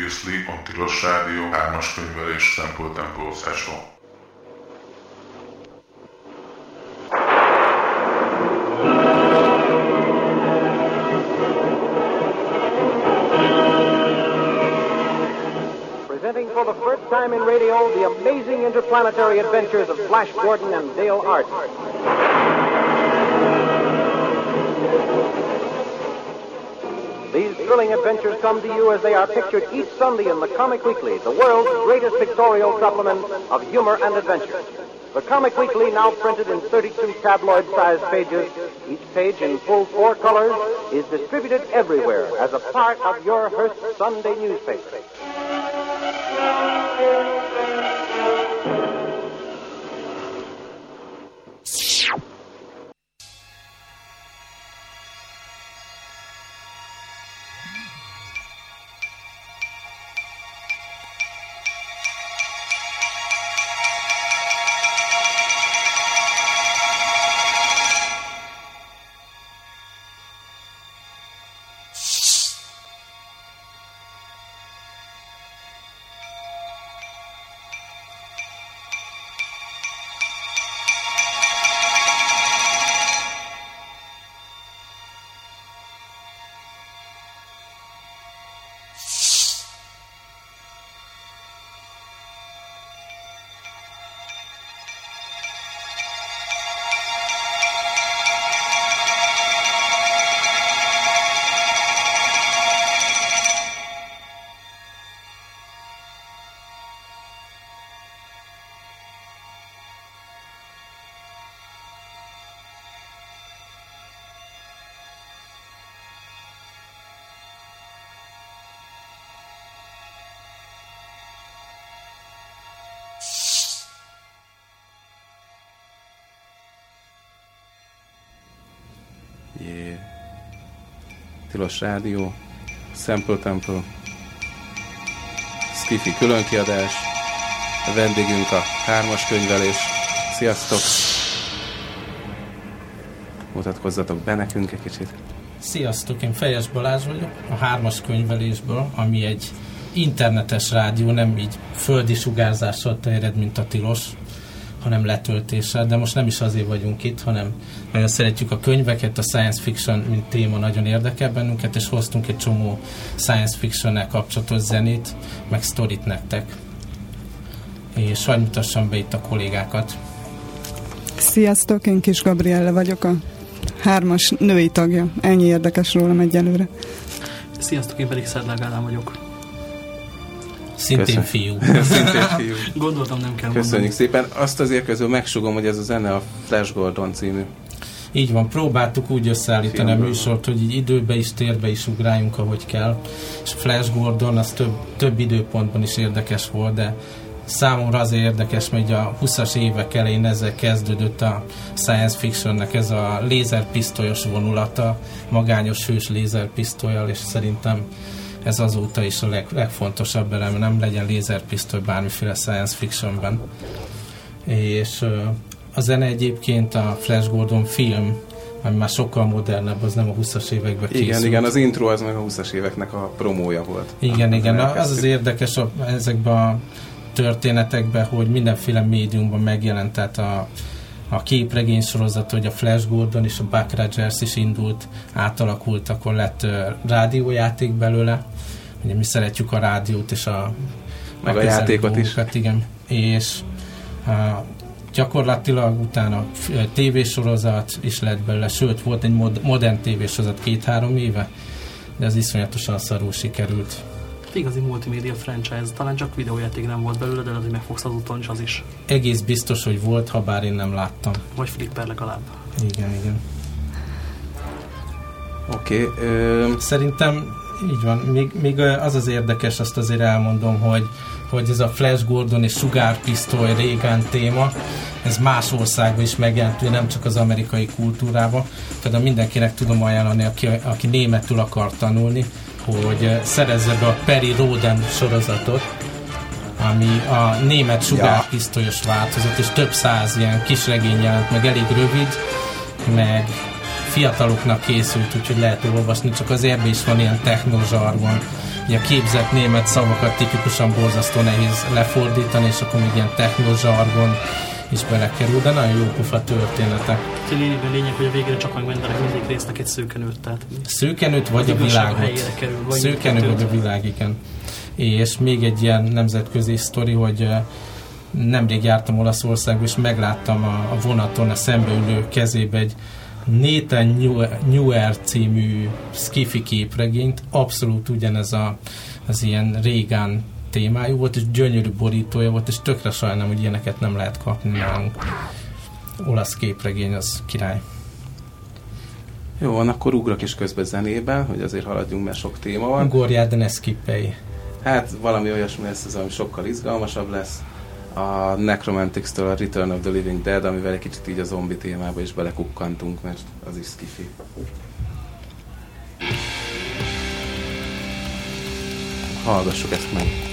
Previously on Tilos Rádió, hármas könyvelés Temple Temple Special. Presenting for the first time in radio the amazing interplanetary adventures of Flash Gordon and Dale Art. These thrilling adventures come to you as they are pictured each Sunday in the Comic Weekly, the world's greatest pictorial supplement of humor and adventure. The Comic Weekly, now printed in 32 tabloid-sized pages, each page in full four colors, is distributed everywhere as a part of your Hearst Sunday newspaper. Tilos Rádió, Sample Temple, Skiffy különkiadás, a vendégünk a hármas könyvelés. Sziasztok! Mutatkozzatok be nekünk egy kicsit. Sziasztok, én Fejes Balázs vagyok, a hármas könyvelésből, ami egy internetes rádió, nem így földi sugárzással terjed, mint a tilos, hanem letöltéssel, de most nem is azért vagyunk itt, hanem nagyon szeretjük a könyveket, a science fiction, mint téma nagyon érdekel bennünket, és hoztunk egy csomó science fiction kapcsolatos zenét, meg sztorit nektek. És hagyj mutassam be itt a kollégákat. Sziasztok, én Kis Gabrielle vagyok, a hármas női tagja. Ennyi érdekes rólam egyelőre. Sziasztok, én pedig Szedlág Ádám vagyok. Szintén Köszön- fiú. Szintén fiú. Gondoltam, nem kell Köszönjük mondani. szépen. Azt azért közül megsugom, hogy ez a zene a Flash Gordon című. Így van, próbáltuk úgy összeállítani a Filmből műsort, hogy így időbe is, térbe is ugráljunk, ahogy kell. És Flash Gordon az több, több időpontban is érdekes volt, de számomra azért érdekes, mert a 20-as évek elején ezzel kezdődött a science fictionnek ez a lézerpisztolyos vonulata, magányos hős lézerpisztolyal, és szerintem ez azóta is a leg, legfontosabb elem, nem legyen lézerpisztoly bármiféle science fictionben. És a zene egyébként a Flash Gordon film, ami már sokkal modernebb, az nem a 20-as években Igen, készült. igen, az intro az meg a 20-as éveknek a promója volt. Igen, igen. Az az érdekes a, ezekben a történetekben, hogy mindenféle médiumban megjelent, tehát a, a képregény sorozat, hogy a Flash Gordon és a Buck Rogers is indult, átalakult, akkor lett rádiójáték belőle. Ugye mi szeretjük a rádiót és a Meg a közeli játékot is. Igen. És uh, gyakorlatilag utána tévésorozat is lett belőle, sőt volt egy mod- modern tévésorozat két-három éve, de az iszonyatosan szarul sikerült. Igazi multimédia franchise, talán csak videójáték nem volt belőle, de lehet, hogy megfogsz az úton is az is. Egész biztos, hogy volt, ha bár én nem láttam. Vagy flipper legalább. Igen, igen. Oké, okay, Szerintem így van. Még, még az az érdekes, azt azért elmondom, hogy, hogy ez a Flash Gordon és sugárpisztoly régán téma, ez más országban is megjelent, nem csak az amerikai kultúrában. Például mindenkinek tudom ajánlani, aki, aki németül akar tanulni, hogy eh, szerezze be a Perry Roden sorozatot, ami a német sugárpisztolyos változat, és több száz ilyen kis regény jelent meg, elég rövid, meg fiataloknak készült, úgyhogy lehet olvasni, csak az ebben is van ilyen technozsargon, ilyen képzett német szavakat tipikusan borzasztó nehéz lefordítani, és akkor még ilyen technozsargon is belekerül, de nagyon jó pufa történetek. A lényeg, hogy a végére csak megmentenek mindig résznek egy szőkenőt. Tehát szőkenőt vagy a világot. Kerül, vagy szőkenő vagy a világ, igen. És még egy ilyen nemzetközi sztori, hogy nemrég jártam Olaszországba, és megláttam a, a vonaton a szembeülő kezébe egy Nathan Newer című skifi képregényt, abszolút ugyanez a, az ilyen régen témájú volt, és gyönyörű borítója volt, és tökre sajnálom, hogy ilyeneket nem lehet kapni nálunk. Olasz képregény az király. Jó, van, akkor ugrok is közben zenében, hogy azért haladjunk, mert sok téma van. Ugorjál, de ne skippelj. Hát valami olyasmi lesz, az, ami sokkal izgalmasabb lesz. A Necromantics-től a Return of the Living Dead, amivel egy kicsit így a zombi témába is belekukkantunk, mert az is skifi. Hallgassuk ezt meg.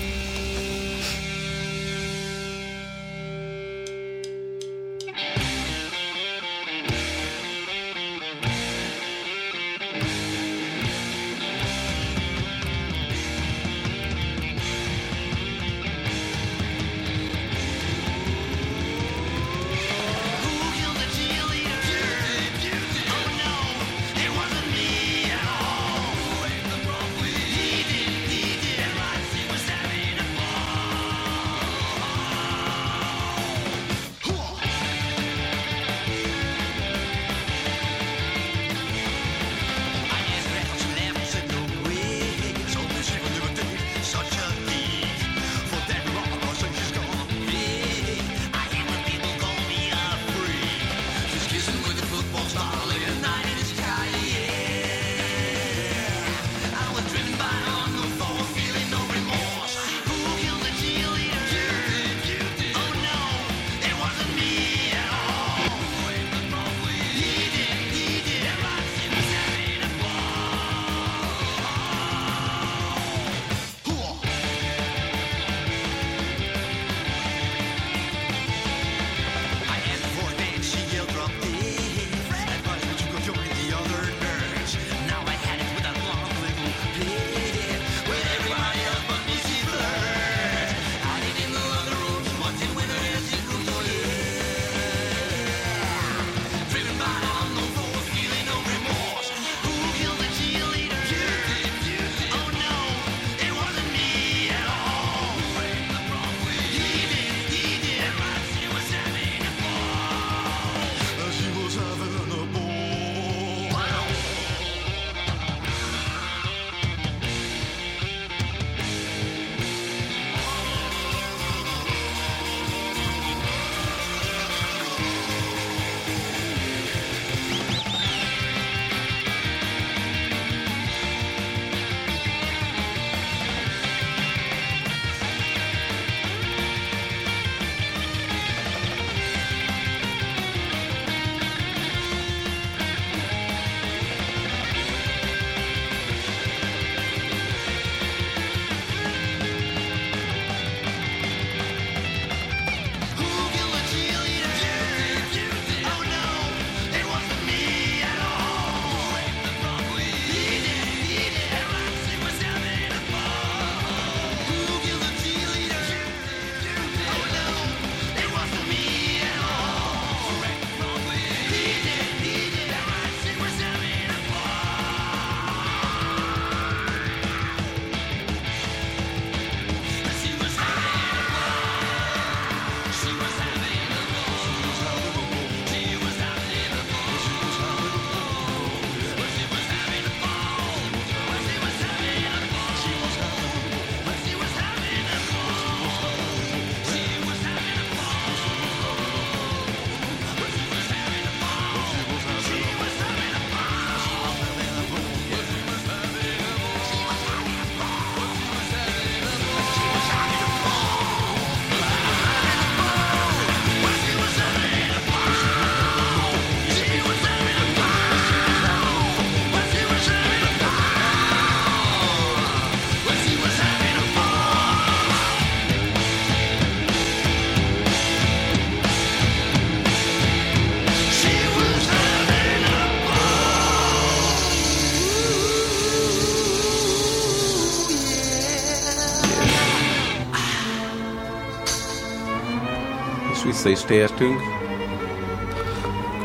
Vissza is tértünk.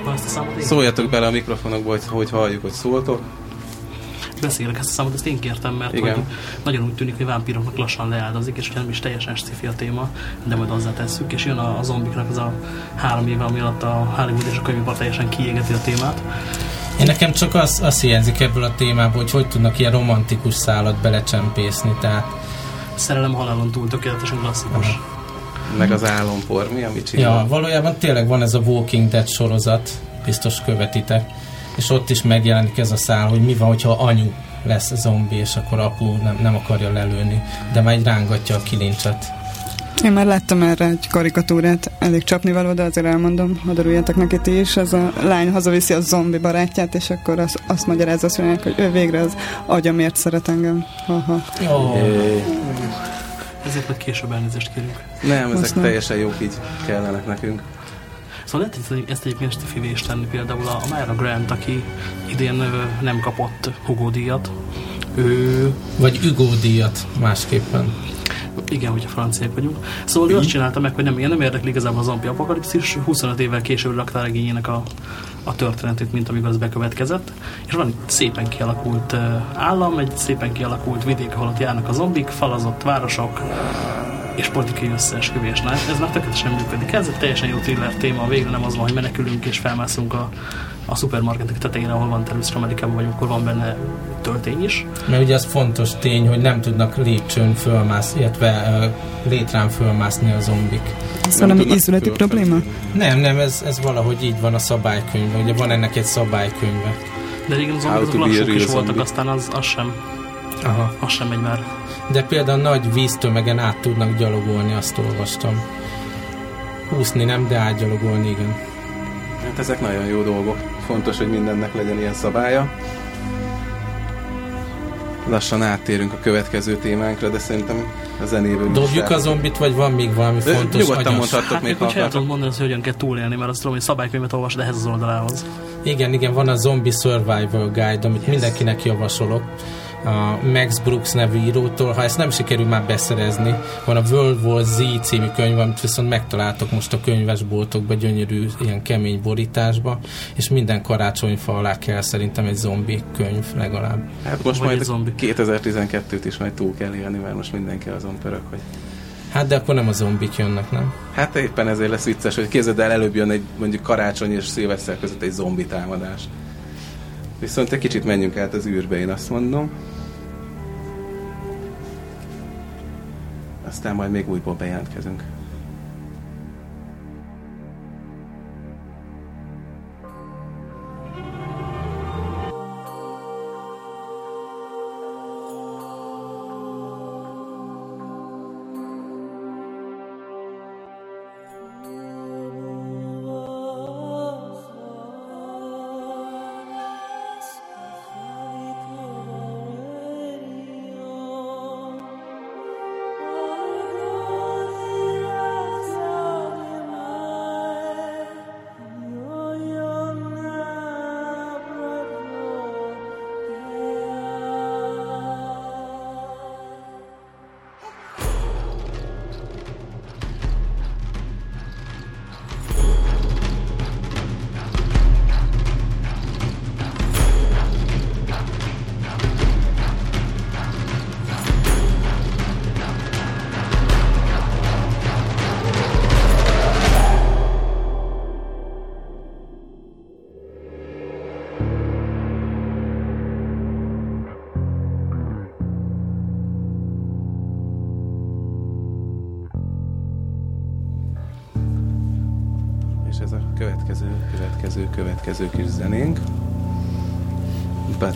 A Szóljatok bele a mikrofonokba, hogy, hogy halljuk, hogy szóltok. beszélek ezt a számot, ezt én kértem, mert Igen. hogy nagyon úgy tűnik, hogy vámpíroknak lassan leáldozik, és nem is teljesen sci a téma, de majd hozzátesszük, és jön a, a zombiknak az a három éve, ami alatt a Hollywood és a könyvipar teljesen kiégeti a témát. Én nekem csak az, az hiányzik ebből a témából, hogy hogy tudnak ilyen romantikus szálat belecsempészni, tehát Szerelem halálon túl tökéletesen klasszikus. Meg az álompor, mi, amit Ja, csinál? valójában tényleg van ez a Walking Dead sorozat, biztos követitek, és ott is megjelenik ez a szál, hogy mi van, hogyha anyu lesz zombi, és akkor apu nem, nem akarja lelőni, de már így rángatja a kilincset. Én már láttam erre egy karikatúrát, elég csapnivaló, de azért elmondom, hadd örüljetek neki ti is. Ez a lány hazaviszi a zombi barátját, és akkor azt, azt magyarázza azt mondják, hogy ő végre az agyamért szeret engem. Ha-ha. Jé. Ezért majd később elnézést kérünk. Nem, ezek Most nem. teljesen jók így kellenek nekünk. Szóval lehet ezt- ezt egyébként Stiffy is tenni, például a, a Myra Grant, aki idén nem kapott Hugo díjat. Ő, vagy Hugo díjat másképpen. igen, hogyha franciák vagyunk. Szóval ő azt csinálta meg, hogy nem, nem érdekli igazából a zombi apokalipszis, 25 évvel később rakta a regényének a, a történetét, mint amikor az bekövetkezett. És van egy szépen kialakult ö, állam, egy szépen kialakult vidék, ahol ott járnak a zombik, falazott városok, és politikai összeesküvés. Na, ez már tökéletesen működik. Ez egy teljesen jó thriller téma, végre nem az van, hogy menekülünk és felmászunk a, a szupermarketek tetejére, ahol van természetesen Amerikában vagyunk, akkor van benne töltény is. Mert ugye az fontos tény, hogy nem tudnak lépcsőn fölmászni, illetve uh, létrán fölmászni a zombik. Ez Nem valami ízületi probléma? Nem, nem, ez, ez valahogy így van a szabálykönyvben. Ugye van ennek egy szabálykönyve. De régen az azok lassúk is voltak, zombie. aztán az, az, sem, Aha. az sem megy már. De például nagy víztömegen át tudnak gyalogolni, azt olvastam. Úszni nem, de átgyalogolni, igen. Hát ezek nagyon jó dolgok. Fontos, hogy mindennek legyen ilyen szabálya. Lassan áttérünk a következő témánkra, de szerintem a zenéből is Dobjuk a zombit, vagy van még valami De fontos nyugodtan agyas? mondhattok Hát még, ha el tudom akartok. mondani, hogy hogyan kell túlélni, mert azt tudom, hogy szabálykönyvet olvasd ehhez az oldalához. Igen, igen, van a Zombie Survival Guide, amit yes. mindenkinek javasolok. A Max Brooks nevű írótól, ha ezt nem sikerül már beszerezni, van a World War Z című könyv, amit viszont megtaláltok most a könyvesboltokban, gyönyörű, ilyen kemény borításba, és minden karácsonyfa alá kell szerintem egy zombi könyv legalább. Hát most Vagy majd egy zombi. 2012-t is majd túl kell élni, mert most mindenki azon pörög, hogy Hát de akkor nem a zombik jönnek, nem? Hát éppen ezért lesz vicces, hogy képzeld el, előbb jön egy mondjuk karácsony és szilveszter között egy zombi támadás. Viszont egy kicsit menjünk át az űrbe, én azt mondom. Aztán majd még újból bejelentkezünk.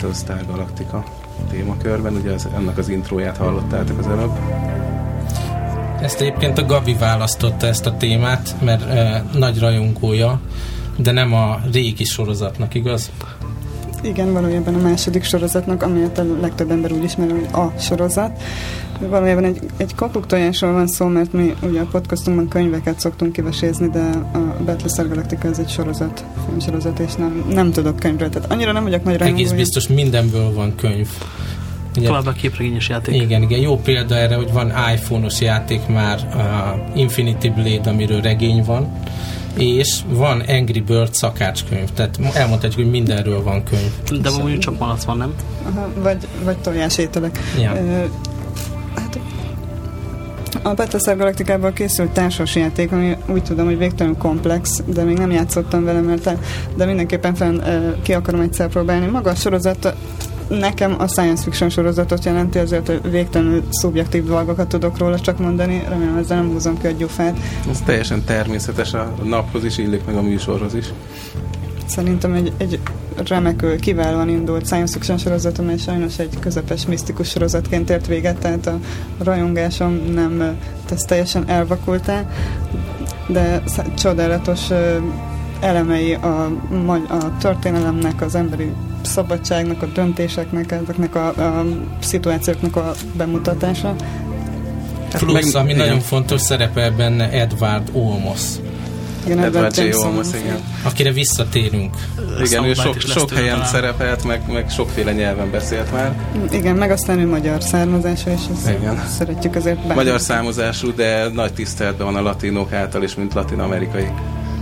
Battlestar Galactica témakörben, ugye az, annak az intróját hallottátok az előbb. Ezt egyébként a Gabi választotta ezt a témát, mert e, nagy rajongója, de nem a régi sorozatnak, igaz? Igen, valójában a második sorozatnak, amelyet a legtöbb ember úgy ismer, hogy a sorozat. Valójában egy, egy kakuktojásról van szó, mert mi ugye a podcastunkban könyveket szoktunk kivesézni, de a Battlestar Galactica ez egy sorozat, filmsorozat, és nem, nem tudok könyvről. Tehát annyira nem vagyok nagy rajongója. Egész biztos mindenből van könyv. Ugye, Továbbá képregényes játék. igen, igen, jó példa erre, hogy van iPhone-os játék már, uh, Infinity Blade, amiről regény van, és van Angry Bird szakácskönyv, tehát elmondhatjuk, hogy mindenről van könyv. De mondjuk csak malac van, nem? Aha, vagy, vagy tojásételek. Ja. A Battlestar Galacticában készült társasjáték, ami úgy tudom, hogy végtelenül komplex, de még nem játszottam vele, mert de mindenképpen fenn, ki akarom egyszer próbálni. Maga a sorozat nekem a science fiction sorozatot jelenti, hogy végtelenül szubjektív dolgokat tudok róla csak mondani. Remélem ezzel nem húzom ki a gyufát. Ez teljesen természetes, a naphoz is illik, meg a műsorhoz is. Szerintem egy, egy remekül, kiválóan indult science fiction sorozat, amely sajnos egy közepes, misztikus sorozatként ért véget, tehát a rajongásom nem tesz teljesen elvakultá, de csodálatos elemei a, a történelemnek, az emberi szabadságnak, a döntéseknek, ezeknek a, a szituációknak a bemutatása. Plusz, meg- ami igen. nagyon fontos szerepel benne Edward Olmos, Igen, Edward J. Jameson. Olmos, igen. akire visszatérünk. Igen, ő sok, sok helyen talán. szerepelt, meg, meg sokféle nyelven beszélt már. Igen, meg aztán ő magyar származása, és ezt Igen. szeretjük azért bár. Magyar számozású, de nagy tiszteletben van a latinok által is, mint latin-amerikai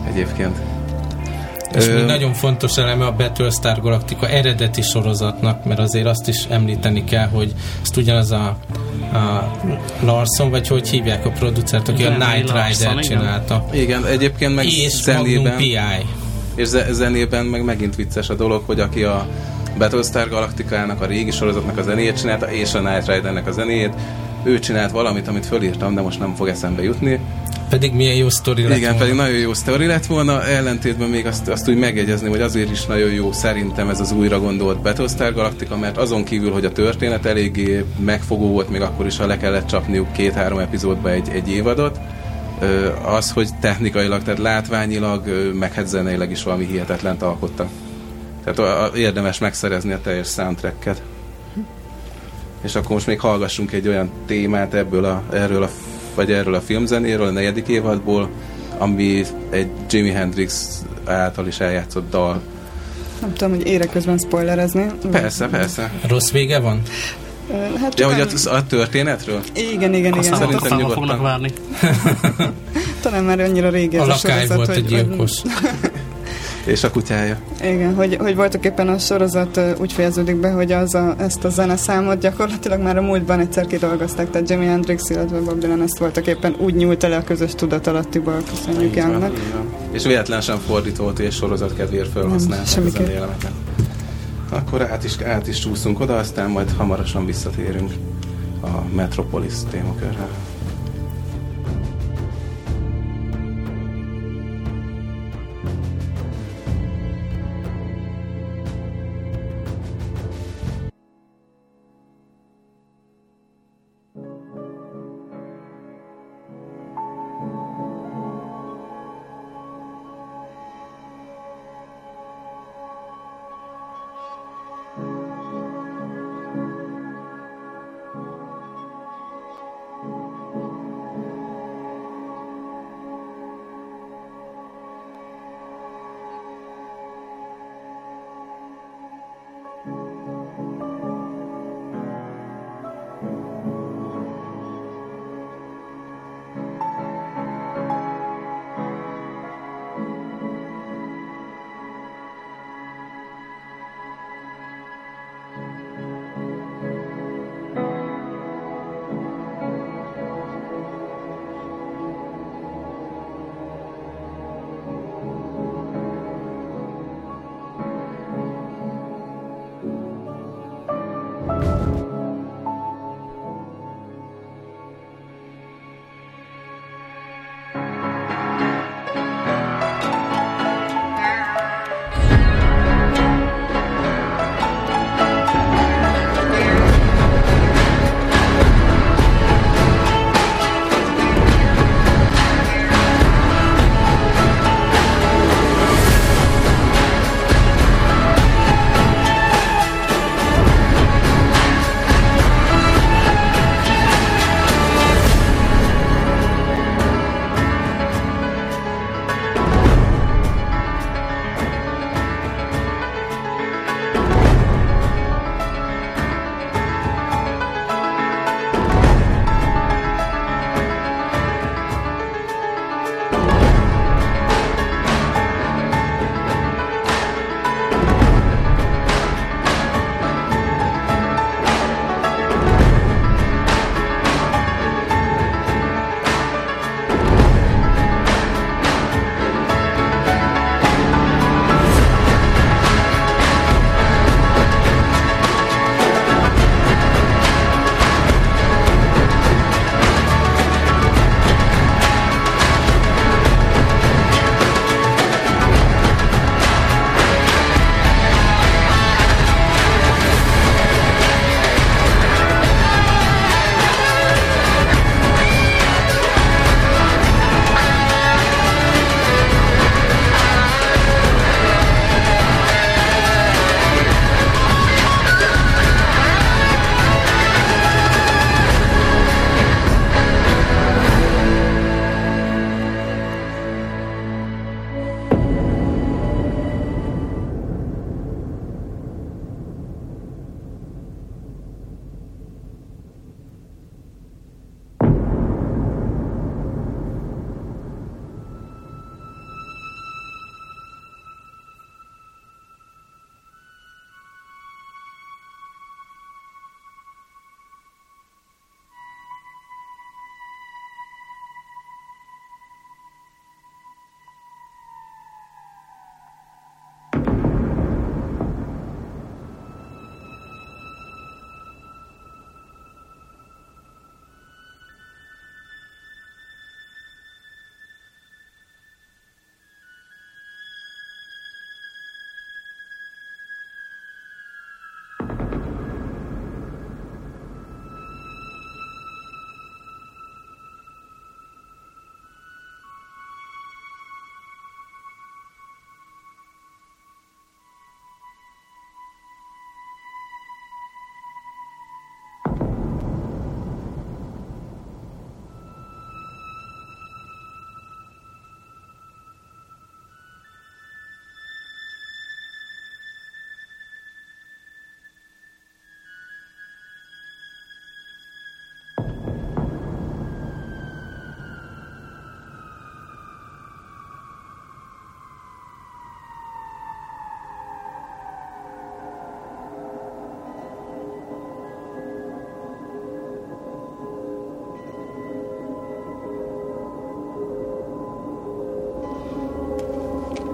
egyébként. És még nagyon fontos eleme a Battlestar Galactica eredeti sorozatnak, mert azért azt is említeni kell, hogy ezt ugyanaz a, a Larson, vagy hogy hívják a producert, aki a Henry Night Larson, Rider igen. csinálta. Igen, egyébként meg És zenében, P.I. és ze- zenében meg megint vicces a dolog, hogy aki a Battlestar Galactica-nak, a régi sorozatnak a zenéjét csinálta, és a Night Ridernek a zenéjét, ő csinált valamit, amit fölírtam, de most nem fog eszembe jutni. Pedig milyen jó sztori lett Igen, volna. pedig nagyon jó sztori lett volna, ellentétben még azt, azt úgy megjegyezni, hogy azért is nagyon jó szerintem ez az újra gondolt Battlestar Galactica, mert azon kívül, hogy a történet eléggé megfogó volt, még akkor is, ha le kellett csapniuk két-három epizódba egy, egy évadot, az, hogy technikailag, tehát látványilag, meg hát zeneileg is valami hihetetlen alkottak. Tehát a, a, érdemes megszerezni a teljes soundtracket. És akkor most még hallgassunk egy olyan témát ebből a, erről a, vagy erről a filmzenéről, a negyedik évadból, ami egy Jimi Hendrix által is eljátszott dal. Nem tudom, hogy ére közben spoilerezni. Persze, persze. Rossz vége van? Hát Ja, hogy a, a történetről? Igen, igen, igen. Aztán Szerintem nyugodtan. fognak várni. Talán már annyira régi A ez a lakály sorozat, volt a hogy, gyilkos. És a kutyája. Igen, hogy, hogy voltak éppen a sorozat úgy fejeződik be, hogy az a, ezt a zeneszámot gyakorlatilag már a múltban egyszer kidolgozták, tehát Jimi Hendrix, illetve Bob Dylan ezt voltak éppen úgy nyújt el a közös tudatalattiból, köszönjük van. És véletlen sem fordított, és sorozat kedvéért felhasználták az elemeket. Akkor át is, át is csúszunk oda, aztán majd hamarosan visszatérünk a Metropolis témakörre.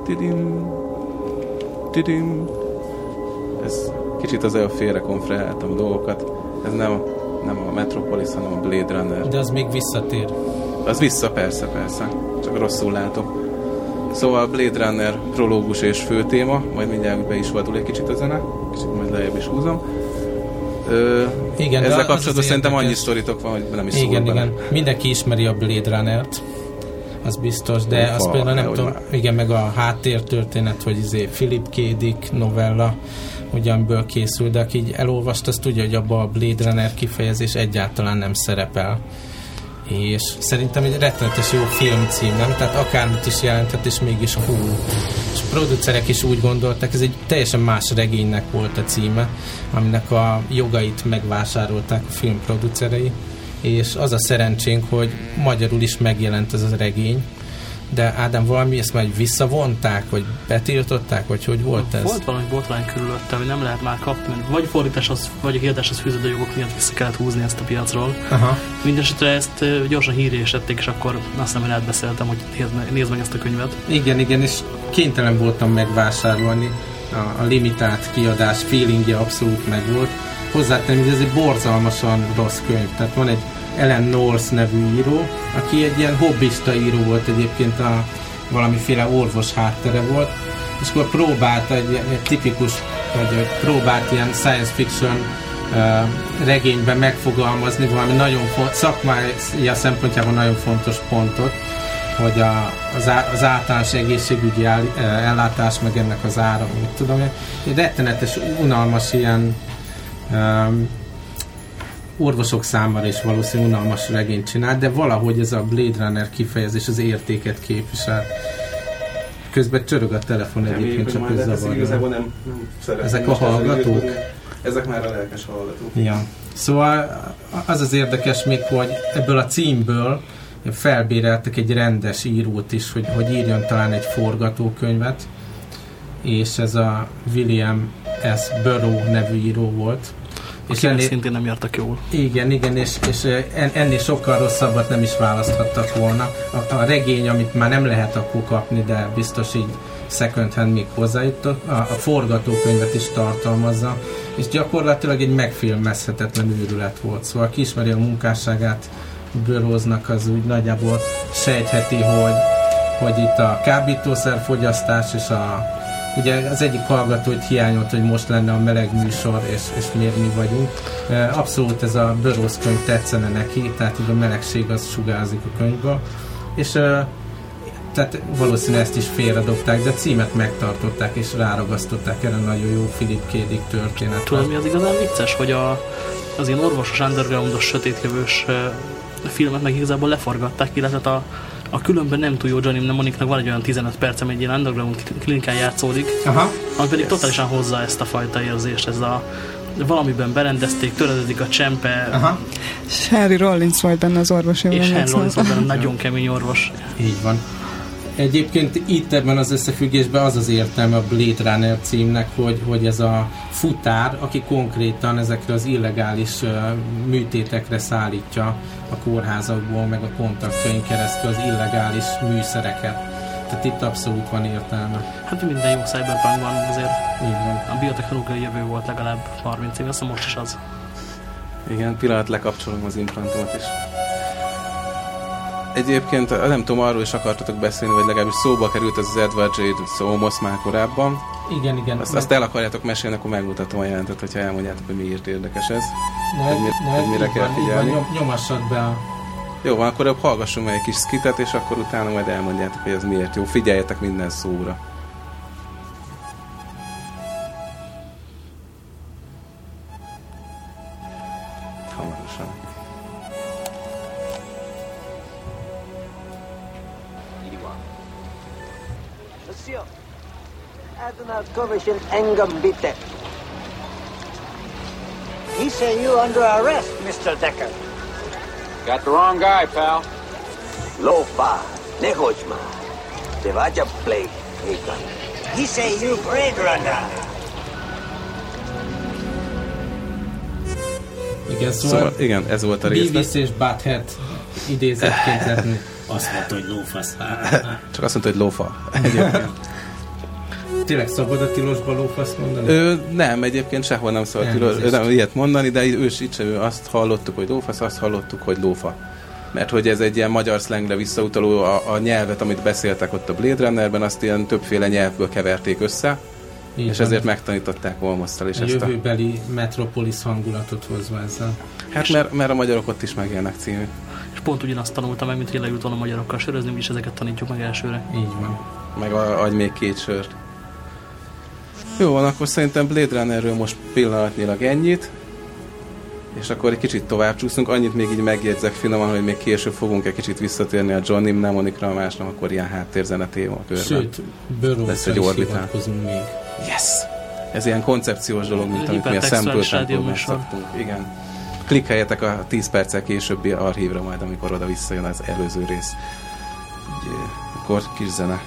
Tidim. Tidim. Ez kicsit az előbb félre konferáltam a dolgokat. Ez nem, nem a Metropolis, hanem a Blade Runner. De az még visszatér. Az vissza, persze, persze. Csak rosszul látom. Szóval Blade Runner prológus és főtéma, majd mindjárt be is vadul egy kicsit a zene, kicsit majd lejjebb is húzom. Ö, Igen, ezzel kapcsolatban az szerintem annyi sztoritok van, hogy nem is Igen, szól bele. igen. Mindenki ismeri a Blade Runner-t. Az biztos, de Ufa, az például nem tudom, már. igen, meg a háttértörténet, hogy izé Philip K. Dick novella, hogy amiből készül, de aki így elolvast, az tudja, hogy abban a Blade Runner kifejezés egyáltalán nem szerepel. És szerintem egy rettenetes jó filmcím, nem? Tehát akármit is jelenthet, és mégis hú. És a producerek is úgy gondolták, ez egy teljesen más regénynek volt a címe, aminek a jogait megvásárolták a filmproducerei, és az a szerencsénk, hogy magyarul is megjelent ez a regény, de Ádám valami ezt már visszavonták, vagy betiltották, vagy hogy volt ez? Volt valami botrány körülötte, hogy nem lehet már kapni, vagy fordításhoz, vagy a kiadáshoz fűződő jogok miatt vissza kellett húzni ezt a piacról. Aha. Mindenesetre ezt gyorsan híré is tették, és akkor azt nem, hogy átbeszéltem, hogy nézd meg, nézd meg ezt a könyvet. Igen, igen, és kénytelen voltam megvásárolni. A, a limitált kiadás feelingje abszolút megvolt. Hozzátenni, hogy ez egy borzalmasan rossz könyv. Tehát van egy Ellen North nevű író, aki egy ilyen hobbista író volt egyébként a valamiféle orvos háttere volt, és akkor próbált egy, egy tipikus, vagy próbált ilyen science fiction uh, regényben megfogalmazni valami nagyon font, szakmája szempontjából nagyon fontos pontot, hogy a, az, á, az általános egészségügyi áll, ellátás, meg ennek az ára, mit tudom én, egy rettenetes, unalmas ilyen um, orvosok számára is valószínűleg unalmas regényt csinált, de valahogy ez a Blade Runner kifejezés az értéket képvisel. Közben csörög a telefon egyébként, csak ez zavarja. nem, nem szeretném Ezek a hallgatók? Ezek már a lelkes hallgatók. Ja. Szóval az az érdekes még, hogy ebből a címből felbéreltek egy rendes írót is, hogy, hogy írjon talán egy forgatókönyvet, és ez a William S. Burrow nevű író volt. És ennél, szintén nem jártak jól. igen, igen, és, és en- ennél sokkal rosszabbat nem is választhattak volna. A, a regény, amit már nem lehet akkor kapni, de biztos így second hand még hozzájutott, a, a forgatókönyvet is tartalmazza, és gyakorlatilag egy megfilmezhetetlen őrület volt. Szóval aki ismeri a munkásságát Burroughsnak, az úgy nagyjából sejtheti, hogy, hogy itt a kábítószerfogyasztás és a Ugye az egyik hallgató hogy hiányolt, hogy most lenne a meleg műsor, és, és miért mi vagyunk. E, Abszolút ez a Burroughs könyv tetszene neki, tehát így a melegség az sugárzik a könyvből. És e, tehát valószínűleg ezt is félredobták, de a címet megtartották és ráragasztották erre nagyon jó Philip K. Dick történet. Tudod, mi az igazán vicces, hogy a, az ilyen orvosos, undergroundos, sötétjövős ö, filmet meg igazából leforgatták, illetve a, a különben nem túl jó Johnny Mnemonicnak van egy olyan 15 perc, egy ilyen underground klinikán játszódik, Aha. ami pedig totálisan hozza ezt a fajta érzést, ez a valamiben berendezték, törededik a csempe, Aha. Harry Rollins volt benne az orvosi és emlékszem. Henry Rollins volt benne nagyon kemény orvos. Így van. Egyébként itt ebben az összefüggésben az az értelme a Blade Runner címnek, hogy, hogy ez a futár, aki konkrétan ezekre az illegális uh, műtétekre szállítja a kórházakból, meg a kontaktjain keresztül az illegális műszereket. Tehát itt abszolút van értelme. Hát minden jó cyberpunkban azért van. a biotechnológiai jövő volt legalább 30 év, azt hiszem most is az. Igen, pillanat lekapcsolom az implantomat is. Egyébként nem tudom, arról is akartatok beszélni, vagy legalábbis szóba került ez az Edward J. Somos már korábban. Igen, igen. Azt, azt el akarjátok mesélni, akkor megmutatom a jelentet, hogyha elmondjátok, hogy miért érdekes ez. Na, hogy mi- na, hogy mire kell van, figyelni. Van, nyom, nyomassad be a... Jó, van, akkor hallgassunk meg egy kis skitet, és akkor utána majd elmondjátok, hogy ez miért jó. Figyeljetek minden szóra. Hamarosan. Monsieur, Adonai Commission Engam bitte. He say you under arrest, Mr. Decker. Got the wrong guy, pal. Lofa, nehochma. Te vaya play, Hagan. He say you Blade Runner. Igen, szóval, Szóval igen, ez volt a részlet. Beavis és Butthead idézetként lehetne. Azt mondta, hogy lófasz. Csak azt mondta, hogy lófa. Tényleg szabad a tilosba lófaszt mondani? Ö, nem, egyébként sehol nem szabad tilos, nem, ilyet mondani, de ő is itt sem, ő azt hallottuk, hogy lófasz, azt hallottuk, hogy lófa. Mert hogy ez egy ilyen magyar szlengre visszautaló, a, a nyelvet, amit beszéltek ott a Blade Runnerben, azt ilyen többféle nyelvből keverték össze, Így és van. ezért megtanították Olmosztal is a ezt a... jövőbeli metropolis hangulatot hozva ezzel. Hát mert, mert a magyarok ott is megélnek című. Pont ugyanazt tanultam meg, mint hogy leült volna magyarokkal sörözni, úgyis ezeket tanítjuk meg elsőre. Így van. Meg a, adj még két sört. Jó van, akkor szerintem Blade Runnerről most pillanatnyilag ennyit. És akkor egy kicsit tovább csúszunk. Annyit még így megjegyzek finoman, hogy még később fogunk egy kicsit visszatérni a Johnny Mnemonicra, a másnak akkor ilyen háttérzene téma körben. Sőt, Lesz egy orbitál. Yes! Ez ilyen koncepciós dolog, mint amit mi a rádióműsor. szoktunk. Igen. Klikkeljetek a 10 perccel későbbi archívra majd, amikor oda visszajön az előző rész. Így, akkor kis zene.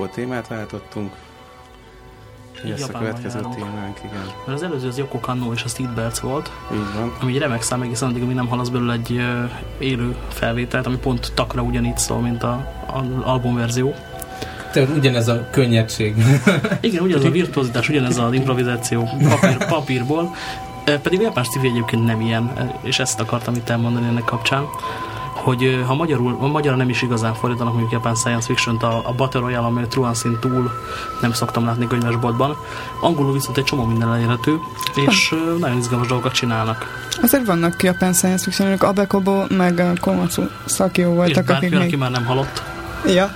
Újból témát váltottunk. Mi lesz a következő járunk. témánk, igen. Mert az előző az Yoko Kanno és a Steve Bertz volt, Így van. ami egy remek szám egészen addig, amíg nem hallasz belőle egy élő felvételt, ami pont takra ugyanígy szól, mint a, a albumverzió. Tehát ugyanez a könnyedség. Igen, ugyanaz a virtuozitás, ugyanez az improvizáció papír, papírból, pedig a japán sci egyébként nem ilyen, és ezt akartam itt elmondani ennek kapcsán, hogy ha magyarul, a magyarra nem is igazán fordítanak mondjuk japán science fiction-t, a, a Battle Royale, amely Truancin túl nem szoktam látni könyvesboltban, angolul viszont egy csomó minden elérhető, és ö, nagyon izgalmas dolgokat csinálnak. Azért vannak japán science fictionok, Abe Kobo, meg Komatsu Sakio És voltak, bárki, akik aki még... már nem halott. Ja.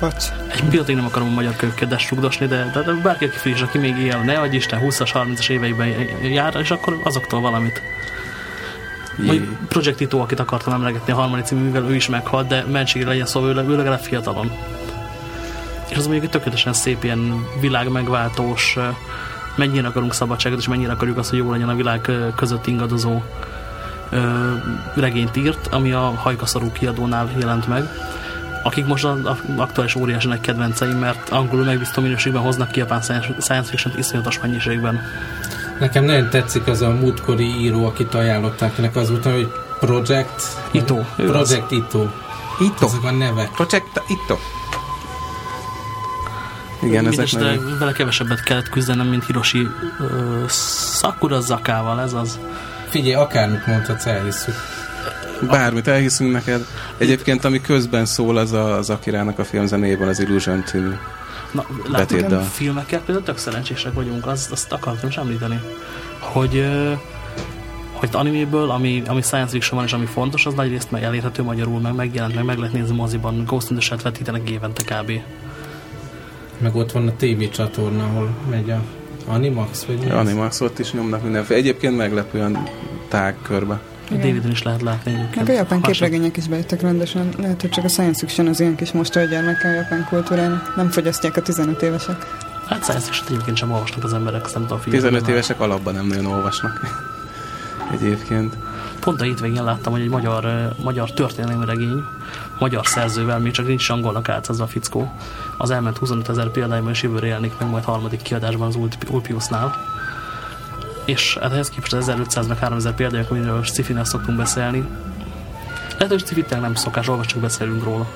Bocs. Egy pillanatig nem akarom a magyar könyvkedet sugdosni, de, de, de bárki, aki friss, aki még él, ne adj Isten, 20-as, 30-as éveiben jár, és akkor azoktól valamit. Vagy Project Ito, akit akartam emlegetni a harmadik című, mivel ő is meghalt, de mentségre legyen szó, ő, ő legalább fiatalon. És az mondjuk egy tökéletesen szép ilyen világ megváltós, mennyire akarunk szabadságot, és mennyire akarjuk azt, hogy jó legyen a világ között ingadozó ö, regényt írt, ami a Hajkaszarú kiadónál jelent meg. akik most az aktuális óriási nagy kedvenceim, mert angolul megbízható minőségben hoznak ki japán science fiction iszonyatos mennyiségben. Nekem nagyon tetszik az a múltkori író, akit ajánlották, akinek az volt, hogy Project... Ito. Project Ito. Ito. Ezek a nevek. Project Ito. Igen, ezek Mindestre nagyon... vele kevesebbet kellett küzdenem, mint Hiroshi uh, Sakura Zakával, ez az. Figyelj, akármit mondhatsz, elhisszük. Bármit elhiszünk neked. Egyébként, ami közben szól, az a, az Akirának a filmzenében, az Illusion című. Na, Betétdal. látom, filmekkel például tök szerencsések vagyunk, azt, azt akartam is említeni, hogy, hogy animéből, ami, ami science fiction van és ami fontos, az nagy részt meg elérhető magyarul, meg megjelent, meg meg lehet nézni moziban, Ghost in the Shell vetítenek évente kb. Meg ott van a TV csatorna, ahol megy a Animax, vagy mi? Animax ott is nyomnak mindenféle. Egyébként meglepően tág körbe. A Daviden is lehet látni Meg a japán képregények is bejöttek rendesen. Lehet, hogy csak a science fiction az ilyen kis mostoly gyermeke a japán kultúrán. Nem fogyasztják a 15 évesek. Hát science fiction egyébként sem olvasnak az emberek, nem tudom, figyelni. 15 évesek alapban nem nagyon olvasnak. Egyébként. Pont a hétvégén láttam, hogy egy magyar, magyar történelmi regény, magyar szerzővel, még csak nincs angolnak álcázva a fickó. Az elment 25 ezer példányban, és jövőre jelenik meg majd harmadik kiadásban az Ulp- Ulpiusnál. És hát ehhez képest az 1500 meg 3000 példányok, amiről sci szoktunk beszélni. Lehet, hogy sci nem szokás, olvas, csak beszélünk róla.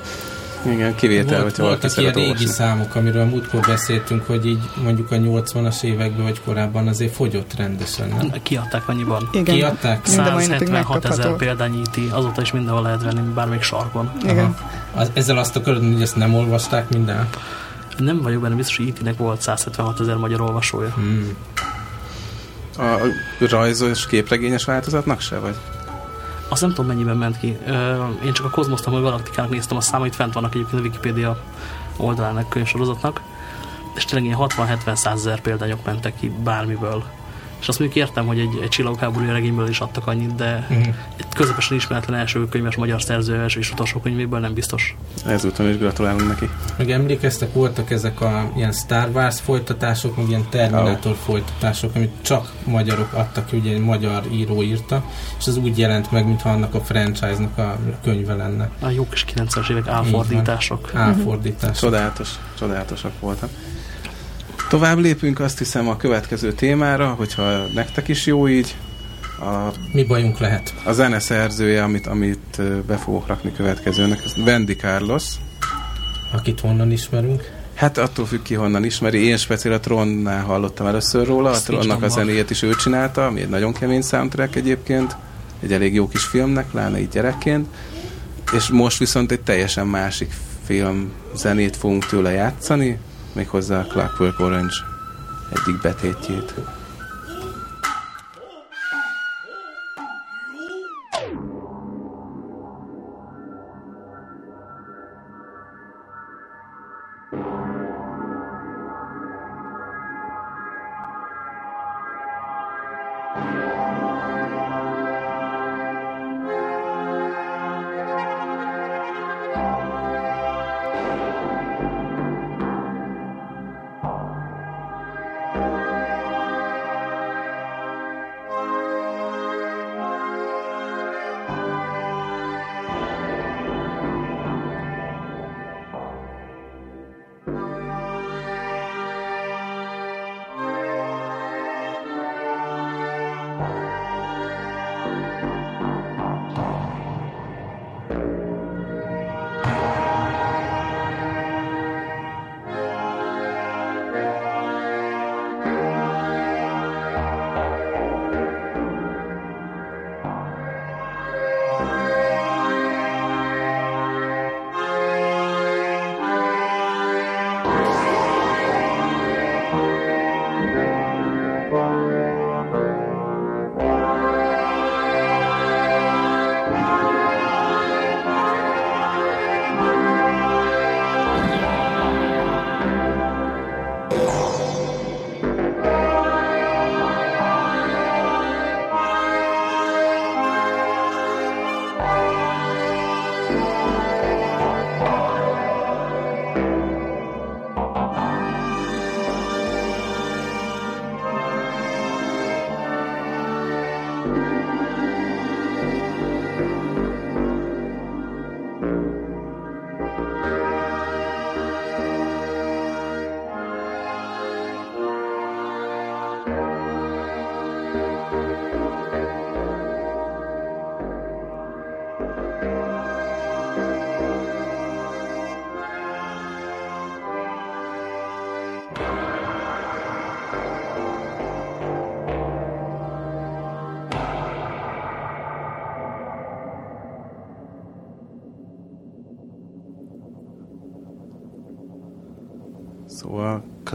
Igen, kivétel, Volt, hogyha valaki voltak ilyen régi olvasni. számok, amiről múltkor beszéltünk, hogy így mondjuk a 80-as években vagy korábban azért fogyott rendesen, nem? Kiadták annyiban. Igen. Kiadták? Mind a mai napig 176 ezer megkapható. példány IT, azóta is mindenhol lehet venni, bármelyik sarkon. Igen. Aha. Az, ezzel azt akarod, hogy ezt nem olvasták minden? Nem vagyok benne biztos, hogy IT-nek volt 176 ezer magyar olvasója. Hmm. A rajzos képregényes változatnak se, vagy? Azt nem tudom, mennyiben ment ki. Én csak a Kozmosznak, vagy Galaktikának néztem a számait, fent vannak egyébként a Wikipédia oldalának könyvsorozatnak, és tényleg ilyen 60-70 ezer példányok mentek ki bármiből. És azt mondjuk értem, hogy egy, egy csillagháborúi regényből is adtak annyit, de Mhm. egy közepesen ismeretlen első könyves magyar szerző első és utolsó könyvéből nem biztos. Ezúton is gratulálunk neki. Meg emlékeztek, voltak ezek a ilyen Star Wars folytatások, meg ilyen Terminator folytatások, amit csak magyarok adtak ugye egy magyar író írta, és az úgy jelent meg, mintha annak a franchise-nak a könyve lenne. A jó kis 90-es évek álfordítások. Álfordítás. Csodálatos, csodálatosak voltak. Tovább lépünk azt hiszem a következő témára, hogyha nektek is jó így. A, Mi bajunk lehet? a zene szerzője, amit, amit be fogok rakni következőnek, ez Wendy Carlos. Akit honnan ismerünk? Hát attól függ ki, honnan ismeri. Én speciál a Tronnál hallottam először róla. A Azt nincs Tronnak a zenéjét is ő csinálta, ami egy nagyon kemény soundtrack egyébként. Egy elég jó kis filmnek, pláne így gyerekként. És most viszont egy teljesen másik film zenét fogunk tőle játszani, méghozzá a Clockwork Orange egyik betétjét.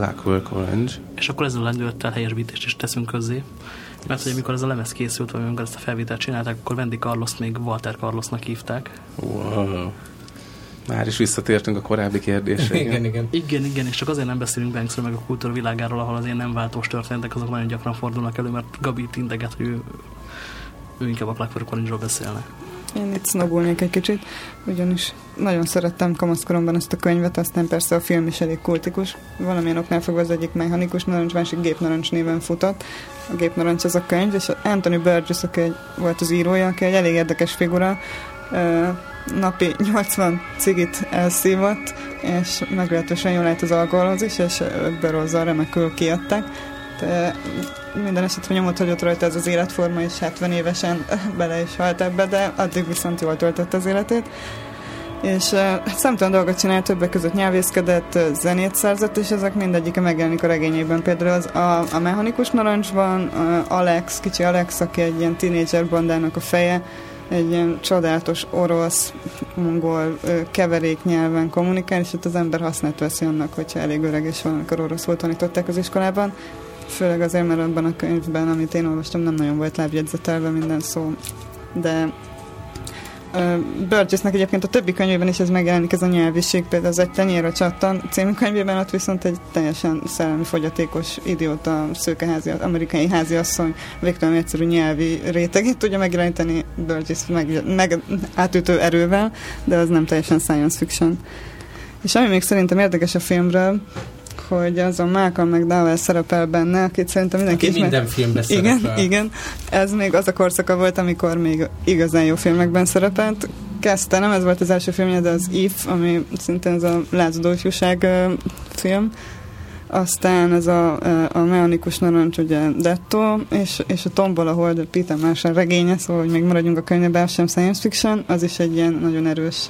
Clockwork Orange. És akkor ezzel a lendülettel helyesbítést is teszünk közzé. Mert hogy amikor ez a lemez készült, vagy amikor ezt a felvételt csinálták, akkor Wendy Carlos még Walter Carlosnak hívták. Wow. Már is visszatértünk a korábbi kérdésre. igen, igen. Igen, igen, és csak azért nem beszélünk Banksről meg a kultúra világáról, ahol az ilyen nem váltós történetek, azok nagyon gyakran fordulnak elő, mert Gabi itt integet, hogy ő, ő inkább a Clockwork Orange-ról beszélne. Én itt sznobulnék egy kicsit, ugyanis nagyon szerettem kamaszkoromban ezt a könyvet, aztán persze a film is elég kultikus. Valamilyen oknál fogva az egyik mechanikus narancs, másik gépnarancs néven futott. A gépnarancs az a könyv, és Anthony Burgess, aki egy, volt az írója, aki egy elég érdekes figura, napi 80 cigit elszívott, és meglehetősen jól lehet az alkoholhoz is, és ötből remekül kiadták. De minden esetre nyomot hagyott rajta ez az életforma, és 70 évesen bele is halt ebbe, de addig viszont jól töltött az életét. És hát számtalan dolgot csinált, többek között nyelvészkedett, zenét szerzett, és ezek mindegyike megjelenik a regényében. Például az a, a mechanikus narancsban Alex, kicsi Alex, aki egy ilyen tínédzser bandának a feje, egy ilyen csodálatos orosz, mongol keverék nyelven kommunikál, és itt az ember hasznát veszi annak, hogyha elég öreg és valamikor oroszul tanították az iskolában. Főleg azért, mert abban a könyvben, amit én olvastam, nem nagyon volt lábjegyzetelve minden szó. De Burgessnek egyébként a többi könyvében is ez megjelenik, ez a nyelviség, például az egy tenyér csattan című könyvében, ott viszont egy teljesen szellemi fogyatékos idióta szőkeházi, amerikai háziasszony végtelen egyszerű nyelvi rétegét tudja megjeleníteni Burgess meg, meg átütő erővel, de az nem teljesen science fiction. És ami még szerintem érdekes a filmről, hogy az a Malcolm McDowell szerepel benne, akit szerintem mindenki Aki minden filmben igen, szerepel. Igen, ez még az a korszaka volt, amikor még igazán jó filmekben szerepelt. Kezdte, nem ez volt az első filmje, de az If, ami szintén ez a lázadó ifjúság uh, film. Aztán ez a, a mechanikus narancs, ugye Detto, és, és a Tombol, ahol de Peter Marshall regénye, szóval hogy még maradjunk a könyvben, sem science fiction, az is egy ilyen nagyon erős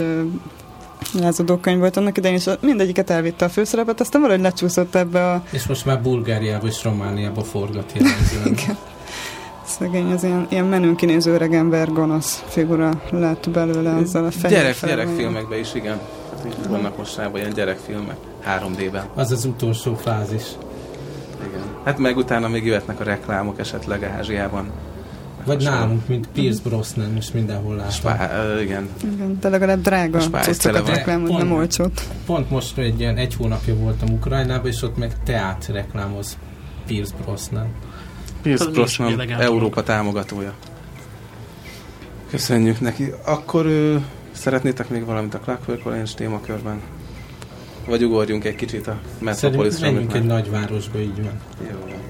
lázadó könyv volt annak idején, és mindegyiket elvitte a főszerepet, aztán valahogy lecsúszott ebbe a... És most már Bulgáriába és Romániába forgat jellemzően. Szegény, az ilyen, ilyen menőn kinéző öreg ember, gonosz figura lett belőle azzal a fehér Gyerek, gyerekfilmekben is, igen. Vannak mostanában ilyen gyerekfilmek, 3D-ben. Az az utolsó fázis. Igen. Hát meg utána még jöhetnek a reklámok esetleg Ázsiában. Vagy nálunk, mint Pierce Brosnan, most mindenhol látom. Spá, igen. igen. De legalább drága cuccokat reklámoz, nem olcsót. Pont most egy ilyen egy hónapja voltam Ukrajnában, és ott meg teát reklámoz Pierce Brosnan. Pierce Brosnan Európa támogatója. Köszönjük neki. Akkor ő, szeretnétek még valamit a Clockwork Orange témakörben? Vagy ugorjunk egy kicsit a Metropolisra? Menjünk egy nagyvárosba, így van. Jó.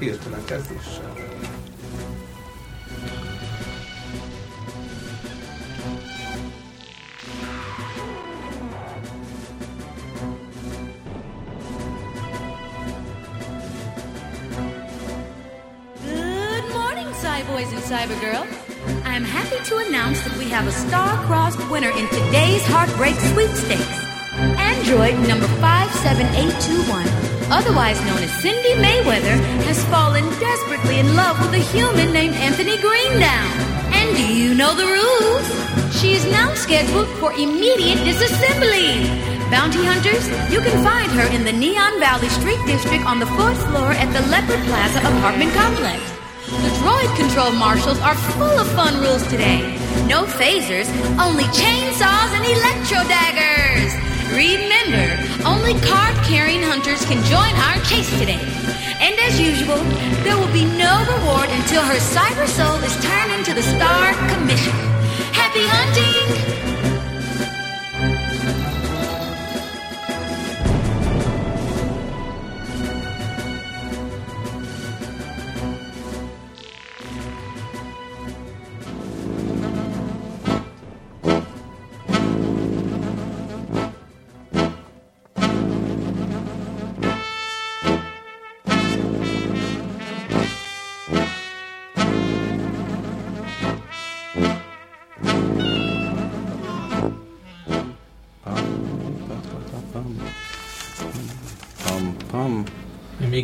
Hirtelen kezdéssel. Good morning, Cyboys and Cybergirls. I'm happy to announce that we have a star-crossed winner in today's Heartbreak Sweepstakes. Android number 57821, otherwise known as Cindy Mayweather, has fallen desperately in love with a human named Anthony Greendown. And do you know the rules? She is now scheduled for immediate disassembly. Bounty hunters, you can find her in the Neon Valley Street District on the fourth floor at the Leopard Plaza apartment complex. The droid control marshals are full of fun rules today. No phasers, only chainsaws and electro daggers. Remember, only card carrying hunters can join our chase today. And as usual, there will be no reward until her cyber soul is turned into the Star Commission. Happy hunting!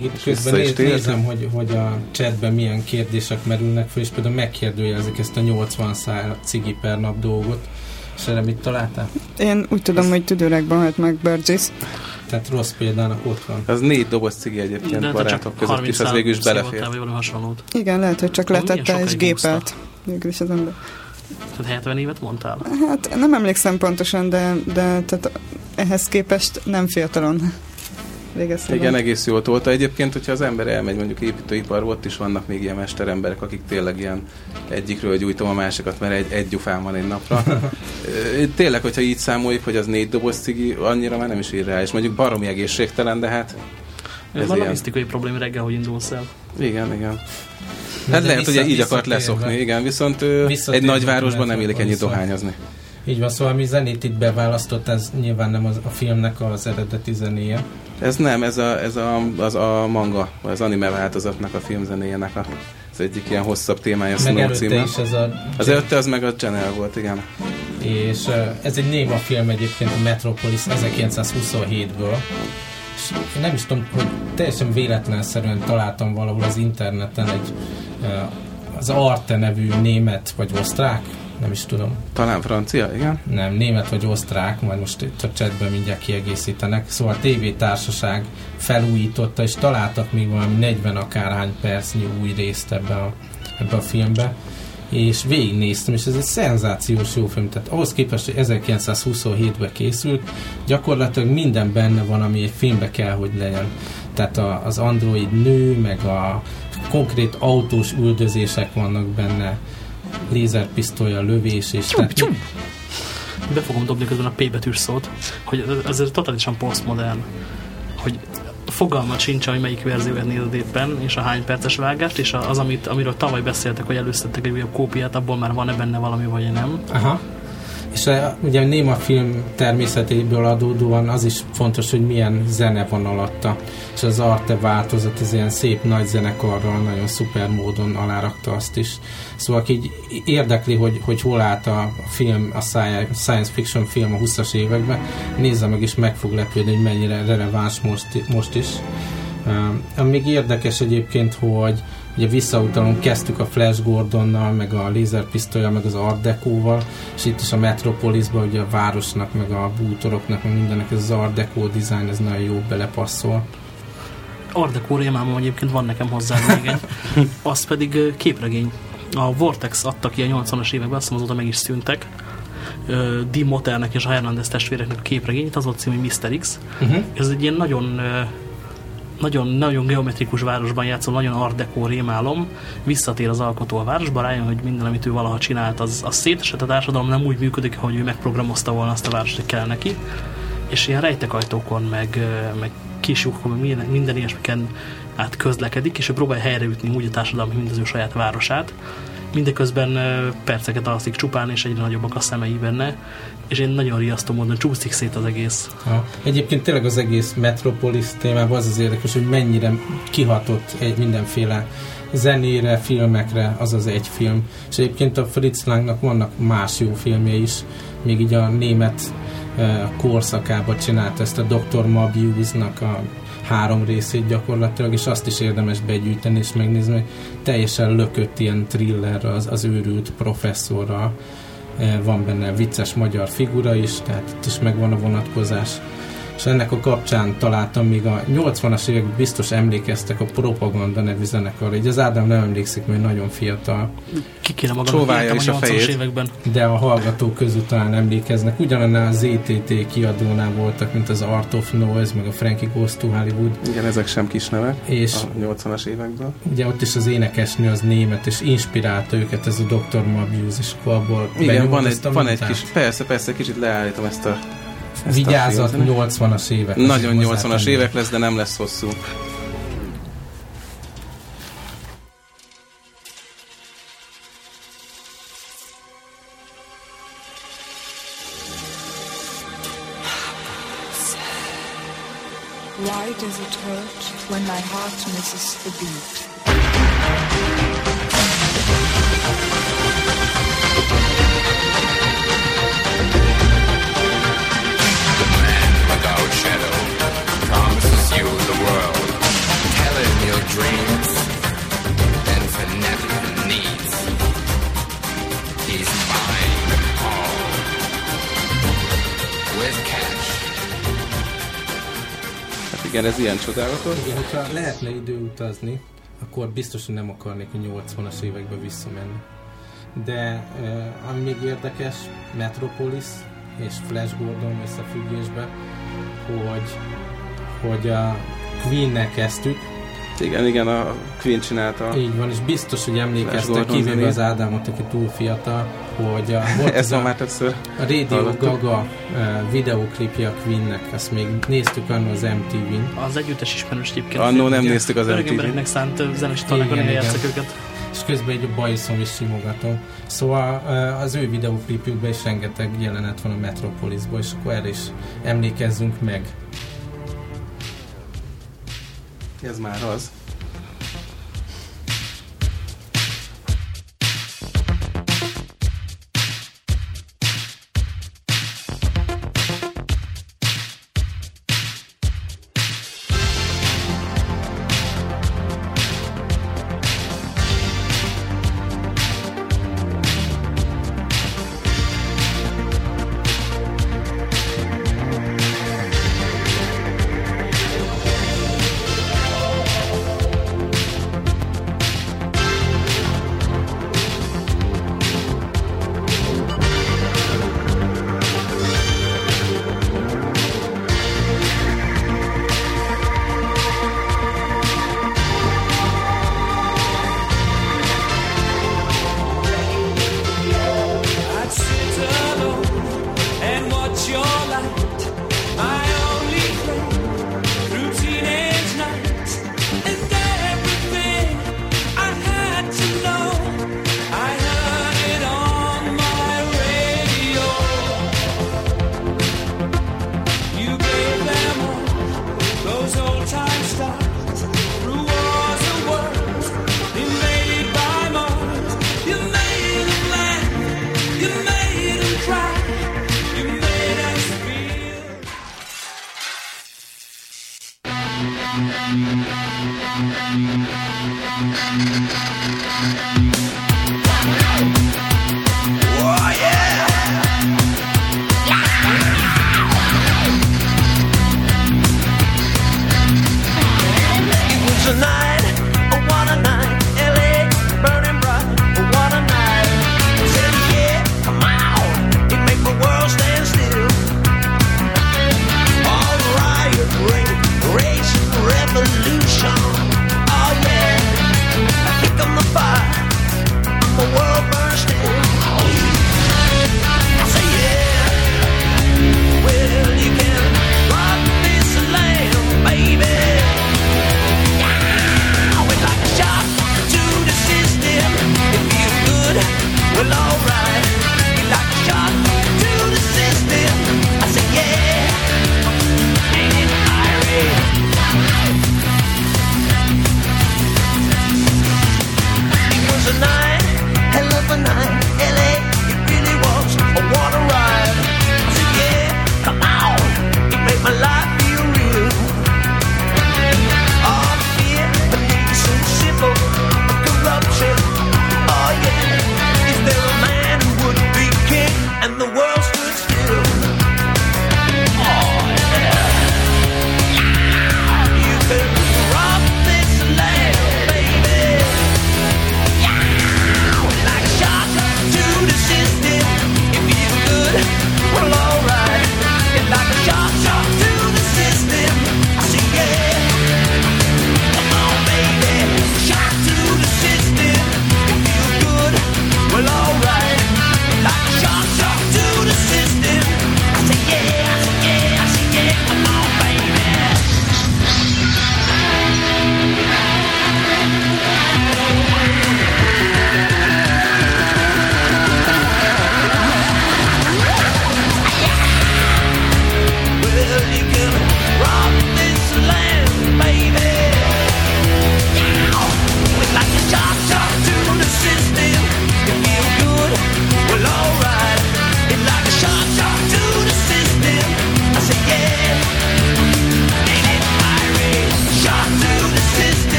Még itt közben néz, nézem, hogy, hogy a chatben milyen kérdések merülnek fel, és például megkérdőjelezik ezt a 80 szál cigi per nap dolgot, És erre mit találtál? Én úgy tudom, hogy tüdőrákban halt meg Burgess. Tehát rossz példának ott van. Az négy doboz cigi egyébként De te barátok csak között, 30 és az végül is belefér. Igen, lehet, hogy csak letette és gépelt. Végül is az ember. Tehát 70 évet mondtál? Hát nem emlékszem pontosan, de, de tehát ehhez képest nem fiatalon végezte. Igen, egész jól tolta. Egyébként, hogyha az ember elmegy mondjuk építőiparba, ott is vannak még ilyen mesteremberek, akik tényleg ilyen egyikről gyújtom a másikat, mert egy, egy gyufám van egy napra. Tényleg, hogyha így számoljuk, hogy az négy doboz cigi, annyira már nem is ír rá, és mondjuk baromi egészségtelen, de hát ez Van ilyen. logisztikai probléma reggel, hogy indulsz el. Igen, igen. Hát de lehet, hogy így akart leszokni, igen, viszont egy nagyvárosban nem ennyit viszont- dohányozni. Így van, szóval mi zenét itt beválasztott, ez nyilván nem az, a filmnek az eredeti zenéje. Ez nem, ez a, ez a, az a manga, az anime változatnak a filmzenéjének a, az egyik ilyen hosszabb témája, Meg előtte is ez a... Az előtte az meg a Channel volt, igen. És ez egy néma film egyébként a Metropolis 1927-ből. És én nem is tudom, hogy teljesen véletlenszerűen találtam valahol az interneten egy az Arte nevű német vagy osztrák, nem is tudom, Talán francia, igen. nem, német vagy osztrák, majd most a chatben mindjárt kiegészítenek. Szóval a tévétársaság felújította, és találtak még valami 40 akárhány percnyi új részt ebbe a, ebbe a filmbe és végignéztem, és ez egy szenzációs jó film. Tehát ahhoz képest, hogy 1927-ben készült, gyakorlatilag minden benne van, ami egy filmbe kell, hogy legyen. Tehát a, az android nő, meg a konkrét autós üldözések vannak benne, lézerpisztolya, lövés, és tehát Be fogom dobni közben a P betűs szót, hogy ez ez totálisan postmodern, hogy fogalmat sincs, hogy melyik verzióját nézed éppen, és a hány perces vágást, és az, amit, amiről tavaly beszéltek, hogy előszedtek egy újabb kópiát, abból már van-e benne valami, vagy nem. Aha. És uh, ugye a néma film természetéből adódóan az is fontos, hogy milyen zene van alatta. És az Arte változat, az ilyen szép nagy zenekarral nagyon szuper módon alárakta azt is. Szóval aki így érdekli, hogy, hogy hol állt a film, a sci- science fiction film a 20-as években, nézze meg és meg fog lepődni, hogy mennyire releváns most, most is. Uh, még érdekes egyébként, hogy ugye visszautalunk, kezdtük a Flash Gordonnal, meg a lézerpisztolya, meg az Art Deco-val, és itt is a Metropolisban ugye a városnak, meg a bútoroknak, meg mindennek ez az Art Deco design, ez nagyon jó belepasszol. Art Deco rémálom, egyébként van nekem hozzá még egy. Az pedig képregény. A Vortex adta ki a 80-as években, azt azóta meg is szűntek. Ö, D. Moternek és a Hernandez testvéreknek a képregényt, az volt cím, hogy Mr. X. Uh-huh. Ez egy ilyen nagyon nagyon, nagyon geometrikus városban játszó, nagyon art deco rémálom, visszatér az alkotó a városba, rájön, hogy minden, amit ő valaha csinált, az, az szétesett, a társadalom nem úgy működik, ahogy ő megprogramozta volna azt a várost, hogy kell neki. És ilyen rejtekajtókon, meg, meg kisúkon, meg minden, minden ilyesmiken át közlekedik, és ő próbálja helyreütni úgy a társadalom, mint az ő saját városát. Mindeközben perceket alszik csupán, és egyre nagyobbak a szemei benne, és én nagyon riasztó módon csúszik szét az egész. Ha. Egyébként tényleg az egész Metropolis témában az az érdekes, hogy mennyire kihatott egy mindenféle zenére, filmekre az az egy film. És egyébként a Fritz Langnak vannak más jó filmje is, még így a német korszakában csinált ezt a Dr. Mabius-nak a három részét gyakorlatilag, és azt is érdemes begyűjteni és megnézni, hogy teljesen lökött ilyen thriller az, az őrült professzorral. Eh, Van benne vicces magyar figura is, tehát itt is megvan a vonatkozás. És ennek a kapcsán találtam még a 80-as években biztos emlékeztek a Propaganda nevű zenekarra. Így az Ádám nem emlékszik, mert nagyon fiatal. Ki kéne Csóválja értem is a a 80-as fejét. években. De a hallgatók közül talán emlékeznek. Ugyanannál az ZTT kiadónál voltak, mint az Art of Noise, meg a Frankie Goes to Hollywood. Igen, ezek sem kis nevek És a 80-as évekből. ugye ott is az énekesnő az német, és inspirálta őket ez a Dr. Mabius, és akkor abból Igen, van egy, van egy kis, persze, persze, kicsit leállítom ezt a ezt filmet. 80-as évek. Nagyon Azért 80-as hozzátenni. évek lesz, de nem lesz hosszú. Why does it hurt when my heart misses the beat? Igen, ez ilyen csodálatos. Igen, hogyha lehetne időutazni, akkor biztos, hogy nem akarnék a 80-as évekbe visszamenni. De uh, ami még érdekes, Metropolis és Flash Gordon összefüggésben, hogy, hogy a Queen-nek kezdtük, igen, igen, a Queen csinálta. Így van, és biztos, hogy emlékeztek, kivéve az Ádámot, aki túl fiatal, hogy a, volt Ez a, már többször a Radio hallottuk. Gaga uh, videóklipje a Queennek, azt még néztük annól az MTV-n. Az együttes ismerős egyébként. Annól nem néztük az MTV-n. embereknek szánt zenes találkon, játszak őket. És közben egy bajszom is simogatom. Szóval uh, az ő videóklipjükben is rengeteg jelenet van a Metropolisból, és akkor erre is emlékezzünk meg. Ez már az.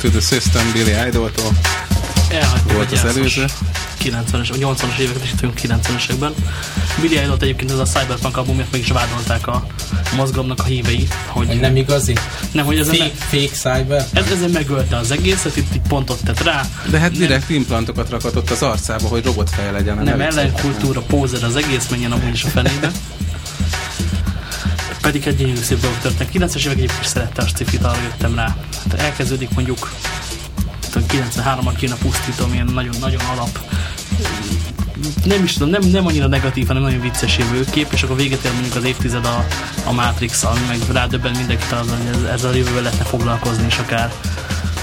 To the System Billy Idol-tól. Elhagytuk Volt az előző. 90-es, vagy 80-as éveket is itt vagyunk 90-esekben. Billy idol egyébként ez a Cyberpunk albumért meg is vádolták a mozgalomnak a hívei, hogy nem igazi? nem, hogy ezen, Fake, fake cyber? ez, ezen megölte az egészet, itt, itt pontot tett rá. De hát direkt implantokat rakatott az arcába, hogy robotfej legyen. Nem ellenkultúra, pózer az egész, menjen amúgy is a fenébe. Pedig egy gyönyörű szép dolgok történnek. 90-es évek egyébként szerette a sci-fit, arra jöttem rá. Hát elkezdődik mondjuk 93-ban kijön a pusztító, milyen nagyon-nagyon alap nem is tudom, nem, nem annyira negatív, hanem nagyon vicces jövőkép, és akkor véget ér mondjuk az évtized a, a matrix ami meg rádöbben mindenkit az, hogy ez- ezzel a jövővel lehetne foglalkozni, és akár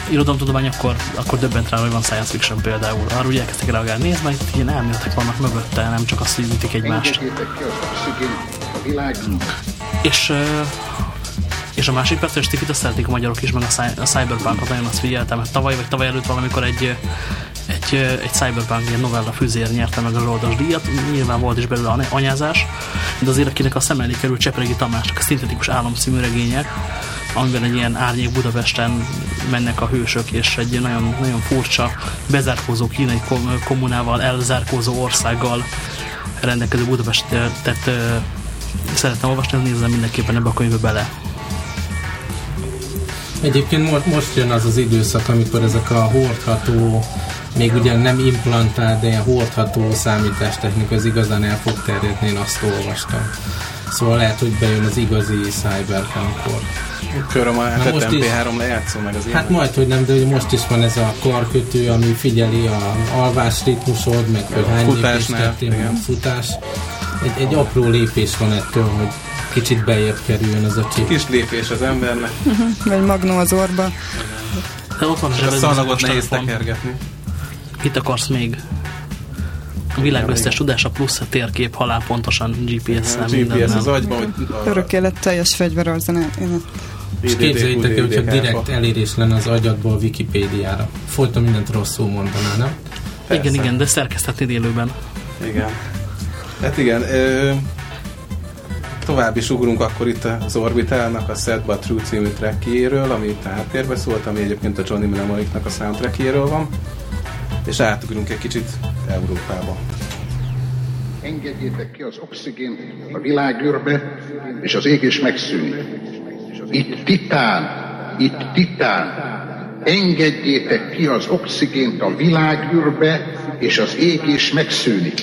irodalomtudomány, akkor, akkor döbbent rá, hogy van science fiction például. Arra ugye elkezdtek reagálni, nézd meg, itt ilyen elméletek vannak mögötte, nem csak azt, hogy ütik egymást. És, ö, és a másik perc, hogy Stifit azt szeretik a magyarok is, meg a, cy- a Cyberpunkot nagyon azt figyeltem. Hát tavaly vagy tavaly előtt valamikor egy, egy, egy Cyberpunk ilyen novella fűzér nyerte meg a Zsoldos díjat. Nyilván volt is belőle anyázás, de azért akinek a szem elé került Csepregi Tamásnak a szintetikus álom című regénye, amiben egy ilyen árnyék Budapesten mennek a hősök, és egy nagyon, nagyon furcsa, bezárkózó kínai kom- kommunával, elzárkózó országgal rendelkező Budapestet ö, szeretném olvasni, nézzem mindenképpen ebbe a könyvbe bele. Egyébként most, most jön az az időszak, amikor ezek a hordható, még ugye nem implantált, de ilyen hordható számítástechnika az igazán el fog terjedni, én azt olvastam. Szóval lehet, hogy bejön az igazi cyberpunk-kor. Köröm a Na hát most is. MP3 lejátszó meg az ilyen. Hát majd, hogy nem, de ugye most is van ez a karkötő, ami figyeli a alvás ritmusod, meg hogy hány futásnál, futás. Egy, egy apró lépés van ettől, hogy kicsit bejebb kerüljön ez a csip. Kis lépés az embernek. Vagy magnó az orba. De ott van a szalagot nehéz tekergetni. Mit akarsz még? A világ összes tudása plusz a térkép halál pontosan GPS-szel GPS mindennel. az agyban, hogy Örökké lett teljes fegyverarzenál. És képzeljétek el, hogyha direkt elérés lenne az agyadból a Wikipédiára. Folyton mindent rosszul mondaná, nem? Igen, igen, de szerkeszthetnéd élőben. Igen. Hát igen, ö, tovább is ugrunk akkor itt az Orbitalnak a Sad But True című trackjéről, ami itt háttérbe szólt, ami egyébként a Johnny Mnemonicnak a soundtrackjéről van. És átugrunk egy kicsit Európába. Engedjétek ki az oxigént a világűrbe, és az ég is megszűnik. Itt titán, itt titán. Engedjétek ki az oxigént a világűrbe, és az ég is megszűnik.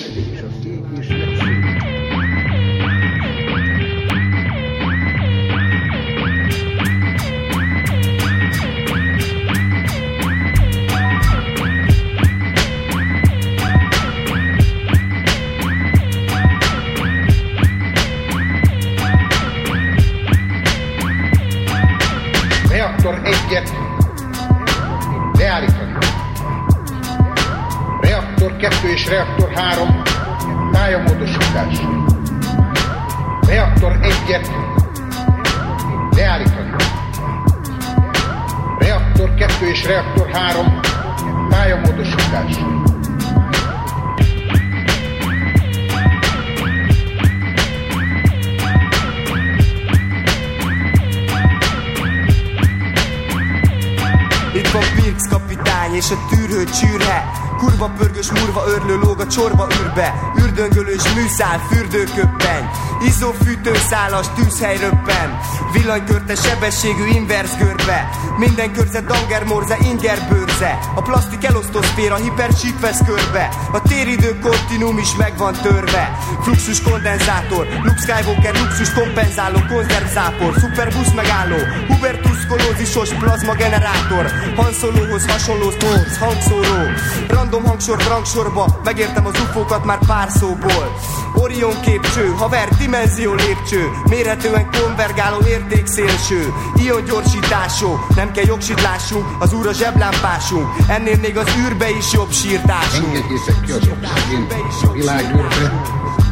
Csorba űrbe Ürdöngölős műszál fürdőköppen. Izzó fűtőszálas tűzhely röppen Villanykörte sebességű inverz görbe. Minden körzet danger morze inger bőrze. A plastik elosztó szféra hipersík vesz körbe A téridő kontinum is meg van törve. Fluxus kondenzátor Luke Skywalker luxus kompenzáló konzervzápor Superbusz megálló Hubertus kolózisos plazma generátor. Han Solohoz hasonló Stones hangszóró. Random hangsor rangsorba Megértem az ufókat már pár szóból. Orion képcső, haver dimenzió lépcső Mérhetően konvergáló értékszélső. Ion gyorsítású, nem kell jogsitlásunk Az úr a zseblámpásunk. Ennél még az űrbe is jobb sírtásunk. Engedjétek ki az oxigént a világűrbe,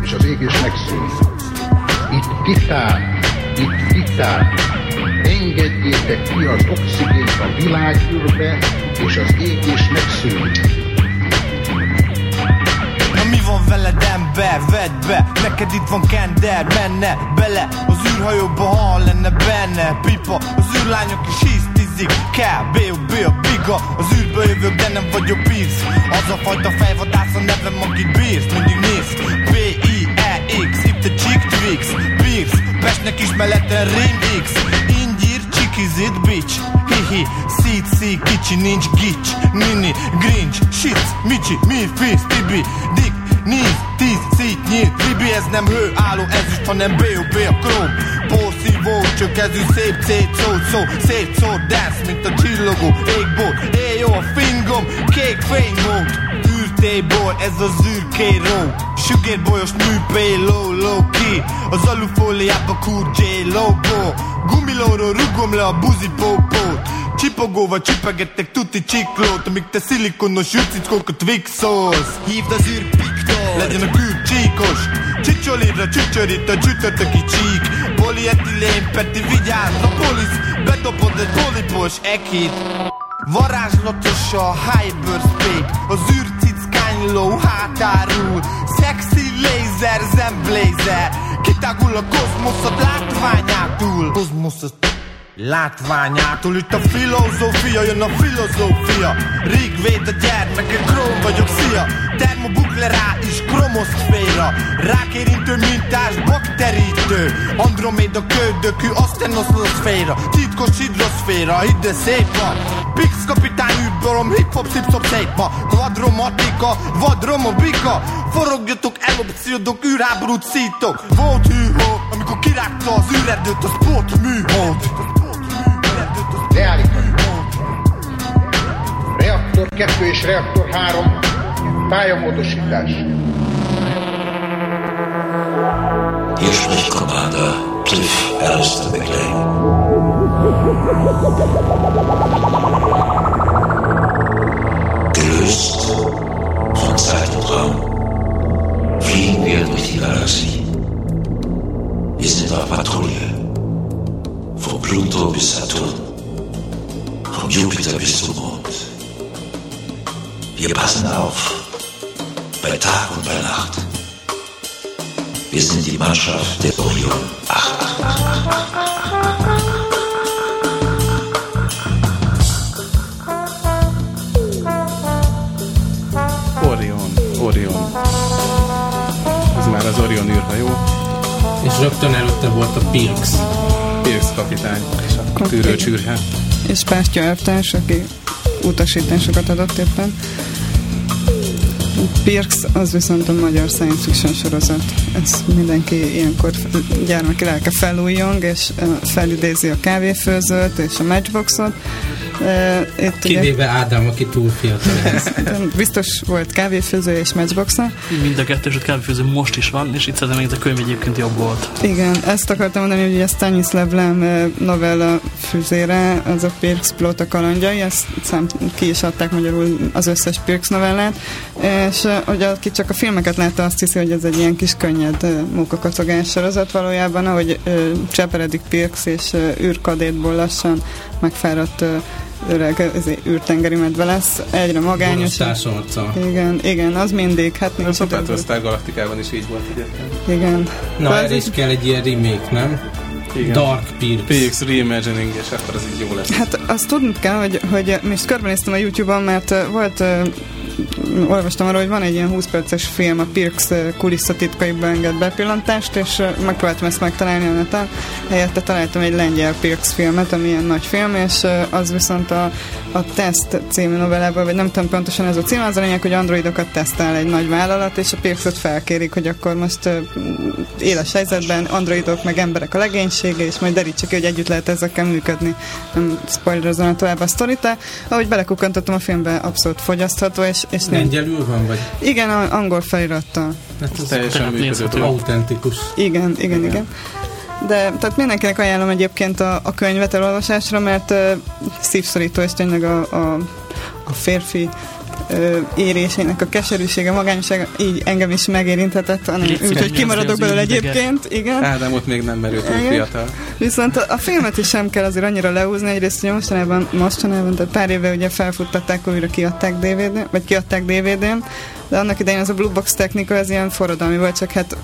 és az ég is. Itt titán, itt titán. Engedjétek ki az oxigént a világűrbe, és az ég is megszűnik. Mi van veled ember, vedd be Neked itt van kender, menne bele. Az űrhajóba, ha lenne benne Pipa, az űrlányok is hisz Basic, kell, bél, bél, biga Az űrből jövök, de nem vagyok bíz. Az a fajta fejvadász a nevem, akit bírsz Mindig néz. B-I-E-X Itt a Chick Twix Bírsz, Pestnek is mellette Remix Ingyír, csikizit, bitch? Hihi, szí, kicsi, nincs gics Nini, grinch, shit, micsi, mi, fisz, tibi Dik, Néz, tíz, szít, nyílt Ribi, ez nem hő, álló ezüst, hanem B.O.B. a króm Porszívó, csökezű, szép szó, szó. Szétszór, dance, mint a csillogó Égból, éj a fingom Kék fénymód Űrtéból, ez az űrkéró Sügérbolyos műpé, low, low ki Az alufóliába kur J-logo Gumilóról rugom le a buzi pópót. Csipogóval csipegettek tuti csiklót Amíg te szilikonos jucickókat vixolsz. Hívd az űrpiktort Legyen a kül csíkos. Csicsolidra csücsörít a csütörtöki csík. Polietilén Peti vigyázz a polisz. Bedobod egy polipos ekit. Varázslatos a hyperspace. Az űrcickányló hátárul Sexy laser, zemblazer Kitágul a kozmoszot látványától. Kozmoszot látványától Itt a filozófia, jön a filozófia. Rigvéd a gyermekek, króm vagyok, szia. Termobuklerá is kromoszféra. Rákérintő mintás bakterítő. Androméda köldökű asztenoszloszféra Titkos hidroszféra, ide szép van. Pix kapitány űrborom, hip-hop, szip-szop szép ma. Kvadromatika, vadromobika Forogjatok, elopciódok, űrháborút szítok. Volt hűhó, amikor kirágta az űrerdőt a sport műhold Leállítani. Reaktor 2 és reaktor 3 pályamódosítás. Hier spricht Commander Cliff Alistair McLean. Gelöst von Zeit und Raum fliegen wir durch die Galaxie. Wir sind auf Patrouille. Von Pluto bis Saturn. Von Jupiter bis zum Mond. Wir passen auf. Bei Tag und bei Nacht. Wir sind die Mannschaft der Orion. Ach, ach, ach, ach, ach, ach, ach. Orion, Orion. Ez már az Orion űrhajó. És rögtön előtte volt a Pirx. Pirx kapitány, és a tűrőcsűrhe. És Pástya elvtárs, aki utasításokat adott éppen. Pirx az viszont a magyar science fiction sorozat. Ez mindenki ilyenkor gyermeki lelke felújjong, és felidézi a kávéfőzőt és a matchboxot. Itt Kivéve ugye, Ádám, aki túl fiatal. biztos volt kávéfőző és matchboxa. Mind a kettő, és kávéfőző most is van, és itt szerintem még ez a könyv egyébként jobb volt. Igen, ezt akartam mondani, hogy ugye Stanislav Lem novella fűzére, az a Pirx Plóta kalandjai, ezt szám, ki is adták magyarul az összes Pirx novellát, és hogy aki csak a filmeket látta, azt hiszi, hogy ez egy ilyen kis könnyed munkakacogás sorozat valójában, ahogy cseperedik Pirx és űrkadétból lassan megfáradt öreg űrtengeri medve lesz, egyre magányos. Igen, igen, az mindig. Hát nincs a Battlestar Galaktikában is így volt egyébként. Igen. Na, ez is kell egy ilyen remake, nem? Igen. Dark Pirx. Pirx Reimagining, és akkor az így jó lesz. Hát azt tudnunk kell, hogy, hogy most körbenéztem a YouTube-on, mert volt olvastam arról, hogy van egy ilyen 20 perces film, a Pirx kulisszatitkaiba enged bepillantást, és megpróbáltam ezt megtalálni a neten. Helyette találtam egy lengyel Pirx filmet, ami ilyen nagy film, és az viszont a, a Test című novellában, vagy nem tudom pontosan ez a cím, az a lényeg, hogy androidokat tesztel egy nagy vállalat, és a Pirxot felkérik, hogy akkor most éles helyzetben androidok meg emberek a legénysége, és majd derítse ki, hogy együtt lehet ezekkel működni. Nem spoilerozom tovább a sztorit, de ahogy belekukkantottam a filmbe, abszolút fogyasztható, és és Lengyelül van, vagy? Igen, angol felirattal. Hát ez teljesen működő. Autentikus. Igen, igen, igen, igen. De tehát mindenkinek ajánlom egyébként a, a könyvet elolvasásra, mert uh, szívszorító, és tényleg a, a, a férfi ö, érésének a keserűsége, magányossága így engem is megérinthetett, úgyhogy kimaradok belőle egyébként. Igen. Ádám ott még nem merő túl fiatal. Viszont a, a filmet is sem kell azért annyira leúzni, egyrészt ugye mostanában, mostanában, tehát pár éve ugye felfuttatták, újra kiadták DVD-n, vagy kiadták DVD-n, de annak idején az a Blue Box technika, ez ilyen forradalmi volt, csak hát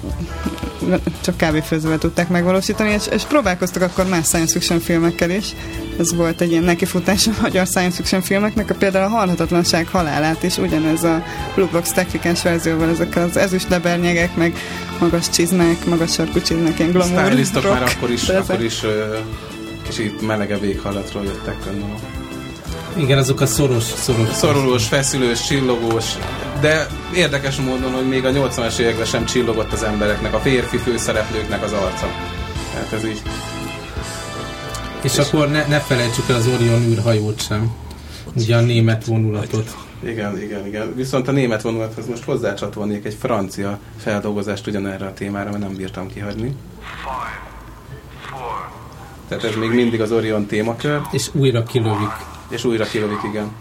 csak kávéfőzővel tudták megvalósítani, és, és próbálkoztak akkor más science fiction filmekkel is. Ez volt egy ilyen nekifutás a magyar science fiction filmeknek, a például a halhatatlanság halálát is, ugyanez a Blue Box technikás verzióval, ezekkel az ezüst lebernyegek, meg magas csizmek, magas sarkú csizmek, ilyen glamour rock. már akkor is, akkor is kicsit melegebb éghajlatról jöttek gondolom. Igen, azok a szoros, szoros. Szorulós, feszülős, csillogós, de érdekes módon, hogy még a 80-as években sem csillogott az embereknek, a férfi főszereplőknek az arca. Tehát ez így. És, akkor ne, ne felejtsük el az Orion űrhajót sem. Ugye a német vonulatot. Igen, igen, igen. Viszont a német vonulathoz most hozzácsatolnék egy francia feldolgozást ugyanerre a témára, mert nem bírtam kihagyni. Tehát ez még mindig az Orion témakör. És újra kilövik. És újra kilövik, igen.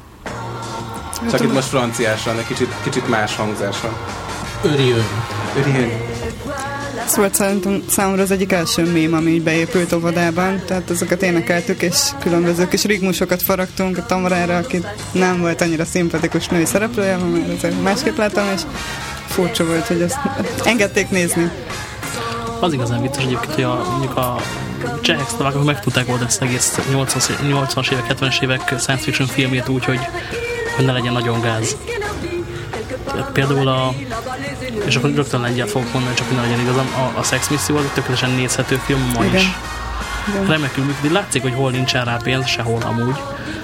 Csak itt most franciásan, egy kicsit, kicsit más hangzáson. Örjön. Örjön. Ez volt szerintem számomra az egyik első mém, ami így beépült óvodában, tehát azokat énekeltük, és különböző kis rigmusokat faragtunk a Tamrára, aki nem volt annyira szimpatikus női szereplője, mert azért másképp láttam, és furcsa volt, hogy ezt engedték nézni. Az igazán vicces egyébként, hogy a, mondjuk a csehek szlovák, meg tudták oldani ezt egész 80-as 80-as évek, 70-es évek science fiction filmjét úgy, hogy, hogy ne legyen nagyon gáz. Például a és akkor rögtön lengyel fogok mondani, csak hogy ne legyen igazam, a, a Sex Misszió az tökéletesen nézhető film ma Igen. is. Remekül működik. Látszik, hogy hol nincsen rá pénz, sehol amúgy.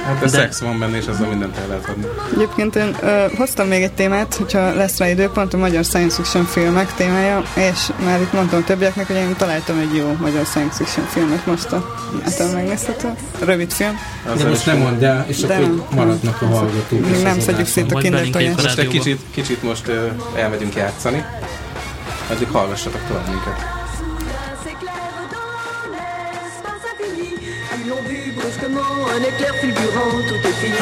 Hát a De- szex van benne, és azzal mindent el lehet adni. Egyébként én ö, hoztam még egy témát, hogyha lesz rá időpont, a magyar science fiction filmek témája, és már itt mondtam a többieknek, hogy én találtam egy jó magyar science fiction filmet most a neten megnézhető. Rövid film. De most nem mondd el, és De akkor nem. maradnak a hallgatók. Nem az szedjük szét a adásban. kinder tojást. Most egy kicsit, kicsit most ö, elmegyünk játszani. Addig hallgassatok tovább minket. Un éclair fulgurant, tout est fini.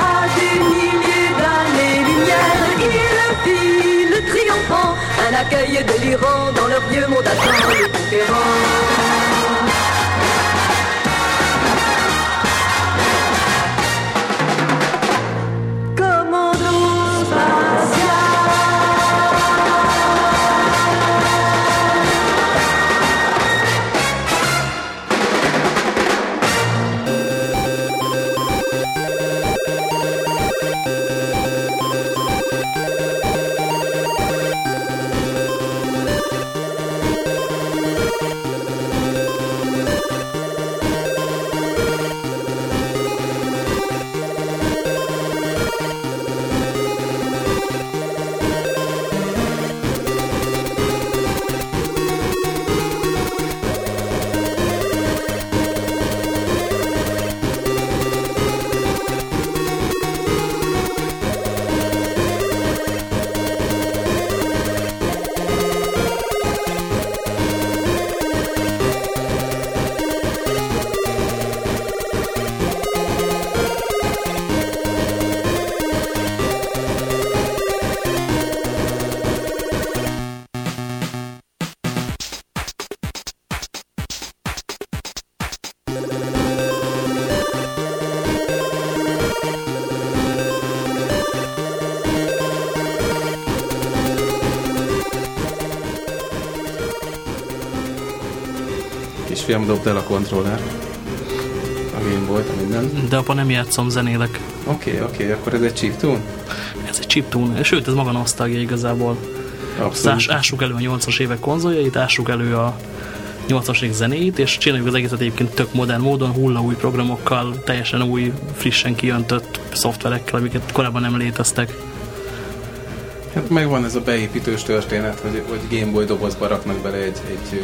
À des milliers d'années-lumière, ils filent triomphant, un accueil délirant dans leur vieux monde attend le Kisfiam dobd el a kontroller. A Game Boy-t, a minden. De apa nem játszom, zenélek. Oké, okay, oké, okay, akkor ez egy chiptune? Ez egy chiptune, sőt ez maga nosztalgia igazából. Abszolút. Ás, ássuk elő a 80-as évek konzoljait, ássuk elő a 80-as évek zenéit, és csináljuk az egészet egyébként tök modern módon, hulla új programokkal, teljesen új, frissen kijöntött szoftverekkel, amiket korábban nem léteztek. Hát megvan ez a beépítős történet, hogy, hogy Game Boy dobozba raknak bele egy, egy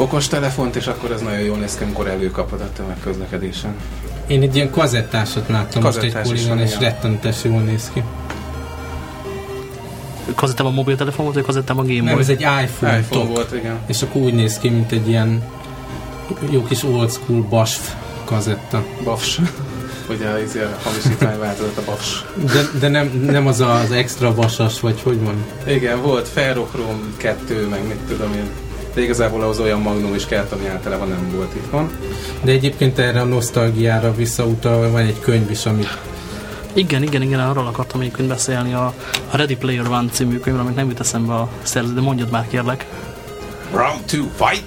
okos telefont, és akkor ez nagyon jól néz ki, amikor előkapod a tömegközlekedésen. Én egy ilyen kazettásot láttam most egy Kazettás is poligon, van, és rettenetes jól néz ki. Kazettám a mobiltelefon volt, vagy kazettám a Game Boy? Nem, ez egy iPhone, iPhone tok. volt, igen. És akkor úgy néz ki, mint egy ilyen jó kis old school BASF kazetta. Bafs. Ugye ez a hamisítvány változat a Bafs. De, de nem, nem az az extra vasas, vagy hogy van? Igen, volt Ferrochrome 2, meg mit tudom én. De igazából ahhoz olyan magnum is kellett, ami általában nem volt itthon. De egyébként erre a nosztalgiára visszautalva van egy könyv is, amit Igen, igen, igen, arról akartam egyébként beszélni a, a Ready Player One című könyvről, amit nem jut eszembe a szerző, de mondjad már kérlek. Round two, fight!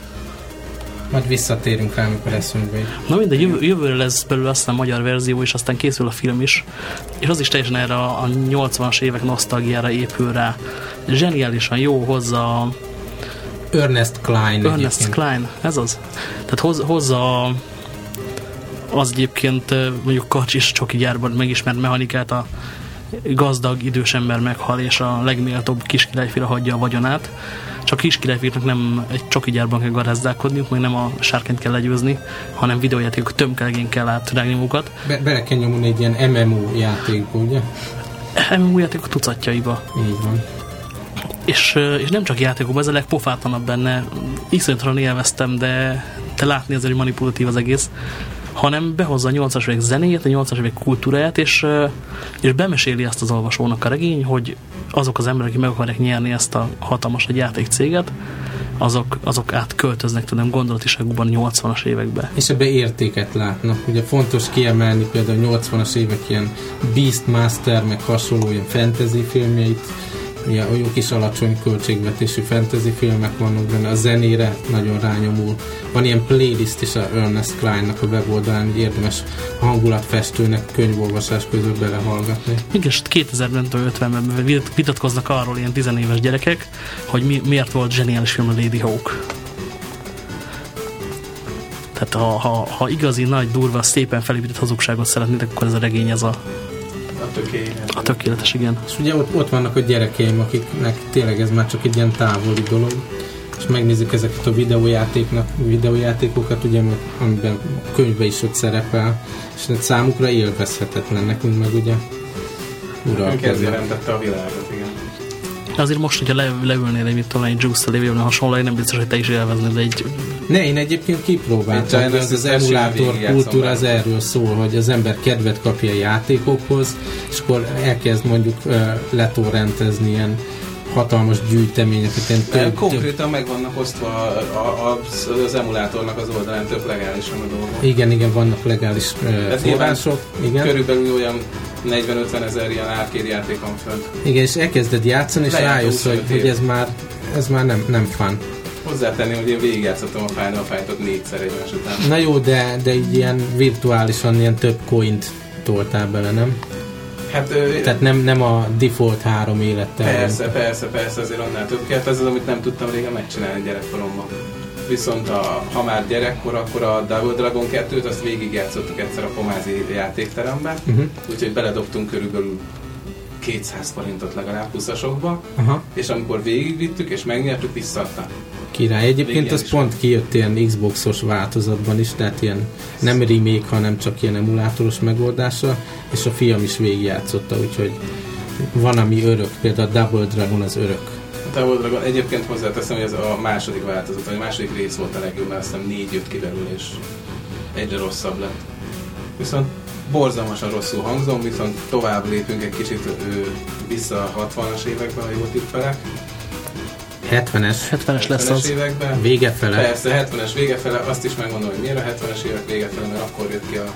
Majd visszatérünk rá, amikor eszünkbe. Na mindegy, jövő, jövőre lesz belőle aztán a magyar verzió, és aztán készül a film is. És az is teljesen erre a, a 80-as évek nosztalgiára épül rá. Zseniálisan jó hozza Ernest Klein Ernest egyébként. Klein, ez az. Tehát hoz, hozza a- az egyébként mondjuk Karcsis csoki gyárban megismert mechanikát a gazdag idős ember meghal, és a legméltóbb kiskirályfira hagyja a vagyonát. Csak kiskirályfirnak nem egy csoki gyárban kell garázdálkodniuk, meg nem a sárkányt kell legyőzni, hanem videójátékok tömkelegén kell átrágni magukat. Be, bele kell nyomulni egy ilyen MMO játékba, ugye? MMO játékok tucatjaiba. Így van. És, és nem csak játékokban, ez a legpofátlanabb benne. Iszonyatosan élveztem, de, de látni azért, hogy manipulatív az egész hanem behozza a 80-as évek zenéjét, a 80-as évek kultúráját, és, és bemeséli azt az olvasónak a regény, hogy azok az emberek, akik meg akarják nyerni ezt a hatalmas egy játékcéget, azok, azok átköltöznek, tudom, gondolatiságukban 80-as évekbe. És ebbe értéket látnak. Ugye fontos kiemelni például a 80-as évek ilyen Beastmaster, meg hasonló ilyen fantasy filmjeit, ilyen jó kis alacsony költségvetésű fantasy filmek vannak benne, a zenére nagyon rányomul. Van ilyen playlist is a Ernest Kleinnak a weboldalán, hogy érdemes hangulatfestőnek könyvolvasás közül belehallgatni. Igen, és 2000-ben, 50-ben vit- vitatkoznak arról ilyen tizenéves gyerekek, hogy mi, miért volt zseniális film a Lady Hawk. Tehát ha, ha, ha igazi, nagy, durva, szépen felépített hazugságot szeretnétek, akkor ez a regény ez a, A tökéletes. a tökéletes, igen. És ugye ott, ott vannak a gyerekeim, akiknek tényleg ez már csak egy ilyen távoli dolog, és megnézik ezeket a videójátéknak, videójátékokat, ugye, amiben a könyvben is ott szerepel, és ez számukra élvezhetetlen, nekünk meg ugye Ők ezért uralkodnak. rendette a világot. De azért most, hogyha le, leülnél egy, mit tudom, egy Juice-t lévő, hasonló, nem biztos, hogy te is élveznéd, egy Ne, én egyébként kipróbáltam, Én hogy az, az emulátor végigjátszom kultúra az erről szól, hogy az ember kedvet kapja a játékokhoz, és akkor elkezd mondjuk uh, letorrentezni ilyen hatalmas gyűjteményeket, ilyen Mert több, konkrétan meg vannak osztva a, a, a, az emulátornak az oldalán több legálisan a dolgok. Igen, igen, vannak legális uh, források. Igen. Körülbelül olyan 40-50 ezer ilyen arcade játék van fönt. igen, és elkezded játszani, és rájössz, 25 hogy, hogy ez már, ez már nem, nem fun. Hozzátenném, hogy én végigjátszottam a Final Fight-ot négyszer egymás után. Na jó, de, de így ilyen virtuálisan ilyen több coint toltál bele, nem? Hát, Tehát nem, nem a default három élettel. Persze, persze, persze, azért annál több kellett. Ez az, amit nem tudtam régen megcsinálni gyerekkoromban. Viszont a, ha már gyerekkor, akkor a Double Dragon 2-t azt végigjátszottuk egyszer a Pomázi játékteremben. Uh-huh. Úgyhogy beledobtunk körülbelül 200 forintot legalább 20-asokba, Aha. és amikor végigvittük és megnyertük, visszaadta. Király. Egyébként az pont kijött ilyen Xboxos változatban is, tehát ilyen nem remake, hanem csak ilyen emulátoros megoldása, és a fiam is végigjátszotta, úgyhogy van, ami örök, például a Double Dragon az örök. Double Dragon egyébként hozzáteszem, hogy ez a második változat, vagy a második rész volt a legjobb, mert azt hiszem négy jött ki belőle, és egyre rosszabb lett. Viszont borzalmasan rosszul hangzom, viszont tovább lépünk egy kicsit ő, vissza a 60-as években, ha jól tippelek. 70-es. 70-es lesz 70-es az. években. Vége fele. Persze, 70-es vége fele, azt is megmondom, hogy miért a 70-es évek vége fele, mert akkor jött ki a,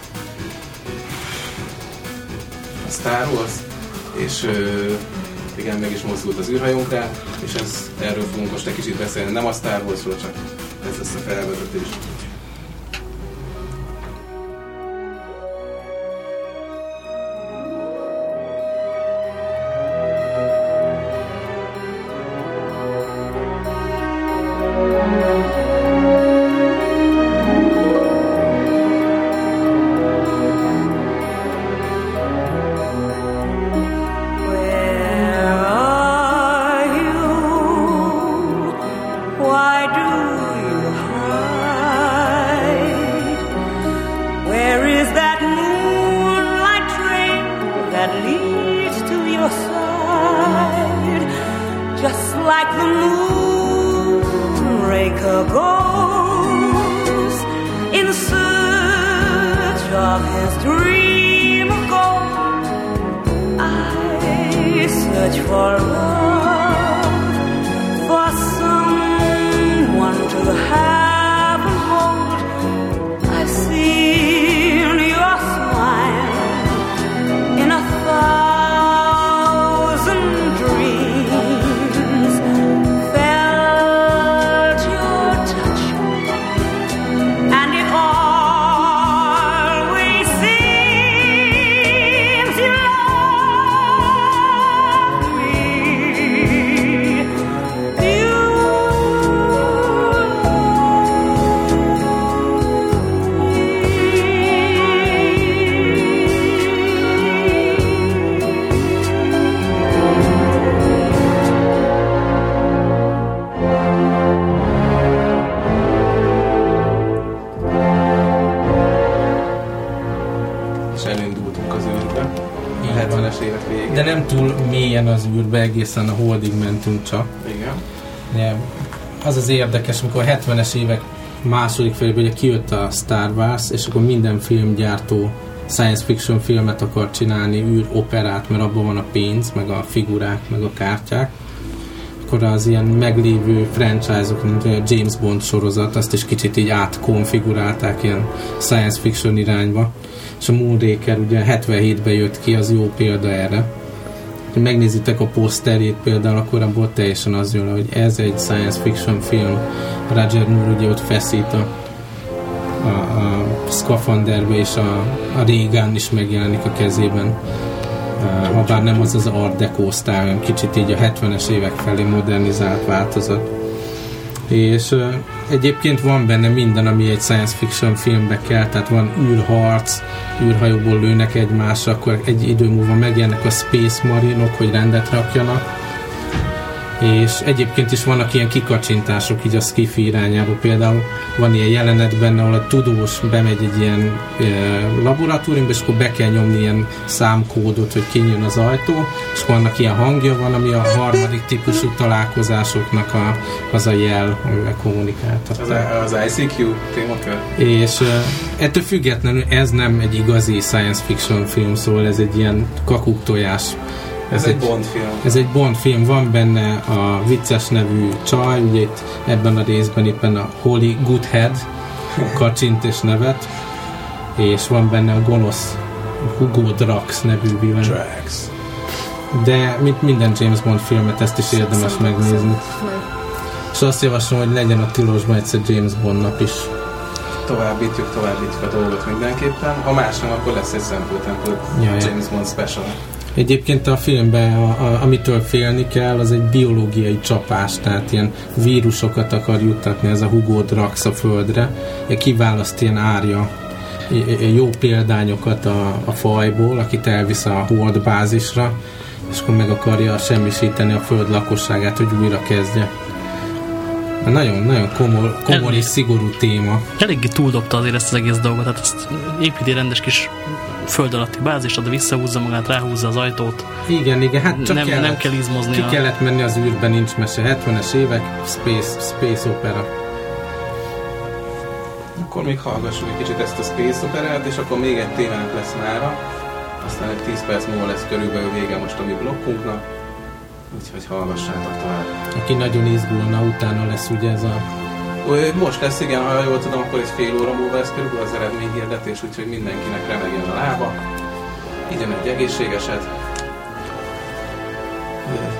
a Star Wars, és ö, igen, meg is mozdult az űrhajónk rá, és ez, erről fogunk most egy kicsit beszélni, nem a Star Warsról, csak ez lesz a felvezetés. Egészen a holdig mentünk csak. Igen. De az az érdekes, amikor a 70-es évek második felében ugye kijött a Star Wars, és akkor minden filmgyártó science fiction filmet akar csinálni, űroperát, mert abban van a pénz, meg a figurák, meg a kártyák. Akkor az ilyen meglévő franchise-ok, mint a James Bond sorozat, azt is kicsit így átkonfigurálták ilyen science fiction irányba. És a Moonraker ugye 77-ben jött ki, az jó példa erre. Ha megnézitek a poszterét például, akkor abból teljesen az jön, hogy ez egy science fiction film. Roger Moore ugye ott feszít a, a, a szkafanderbe, és a, a Reagan is megjelenik a kezében. Ha bár nem az az Art Deco hanem kicsit így a 70-es évek felé modernizált változat. És egyébként van benne minden, ami egy science fiction filmbe kell, tehát van űrharc, űrhajóból lőnek egymásra, akkor egy idő múlva megjelennek a Space Marinok, hogy rendet rakjanak, és egyébként is vannak ilyen kikacsintások így a skifi irányába. Például van ilyen jelenet benne, ahol a tudós bemegy egy ilyen e, laboratóriumba, és akkor be kell nyomni ilyen számkódot, hogy kinyíljon az ajtó, és akkor vannak ilyen hangja van, ami a harmadik típusú találkozásoknak a, az a jel, amivel kommunikáltatják. Az, az ICQ témakör. És e, ettől függetlenül ez nem egy igazi science fiction film, szóval ez egy ilyen kakuktojás ez, ez egy Bond film. Ez egy Bond film, van benne a vicces nevű csaj, ugye itt ebben a részben éppen a Holy Goodhead kacsint és nevet, és van benne a gonosz Hugo Drax nevű villain. Drax. De mint minden James Bond filmet, ezt is érdemes megnézni. És azt javaslom, hogy legyen a tilosban egyszer James Bond nap is. Továbbítjuk, továbbítjuk a dolgot mindenképpen. Ha más nem, akkor lesz egy ja. James Bond special. Egyébként a filmben, a, a, amitől félni kell, az egy biológiai csapás, tehát ilyen vírusokat akar juttatni ez a Hugo Drax a földre. Kiválaszt ilyen árja jó példányokat a, a fajból, akit elvisz a Hold bázisra, és akkor meg akarja semmisíteni a föld lakosságát, hogy újra kezdje. Nagyon, nagyon komor, komor és szigorú téma. Eléggé túldobta azért ezt az egész dolgot, tehát ezt építi rendes kis föld alatti bázis, oda visszahúzza magát, ráhúzza az ajtót. Igen, igen, hát csak nem, kellett, nem kell izmozni. Ki kellett menni az űrbe, nincs mese. 70-es évek, space, space opera. Akkor még hallgassuk egy kicsit ezt a Space Operát, és akkor még egy témánk lesz mára. Aztán egy 10 perc múlva lesz körülbelül vége most a mi blokkunknak. Úgyhogy hallgassátok tovább. Aki nagyon izgulna, utána lesz ugye ez a Most lesz, igen, ha jól tudom, akkor egy fél óra múlva lesz körülbelül az eredményhirdetés, úgyhogy mindenkinek remegjen a lába. Igyen egy egészségeset.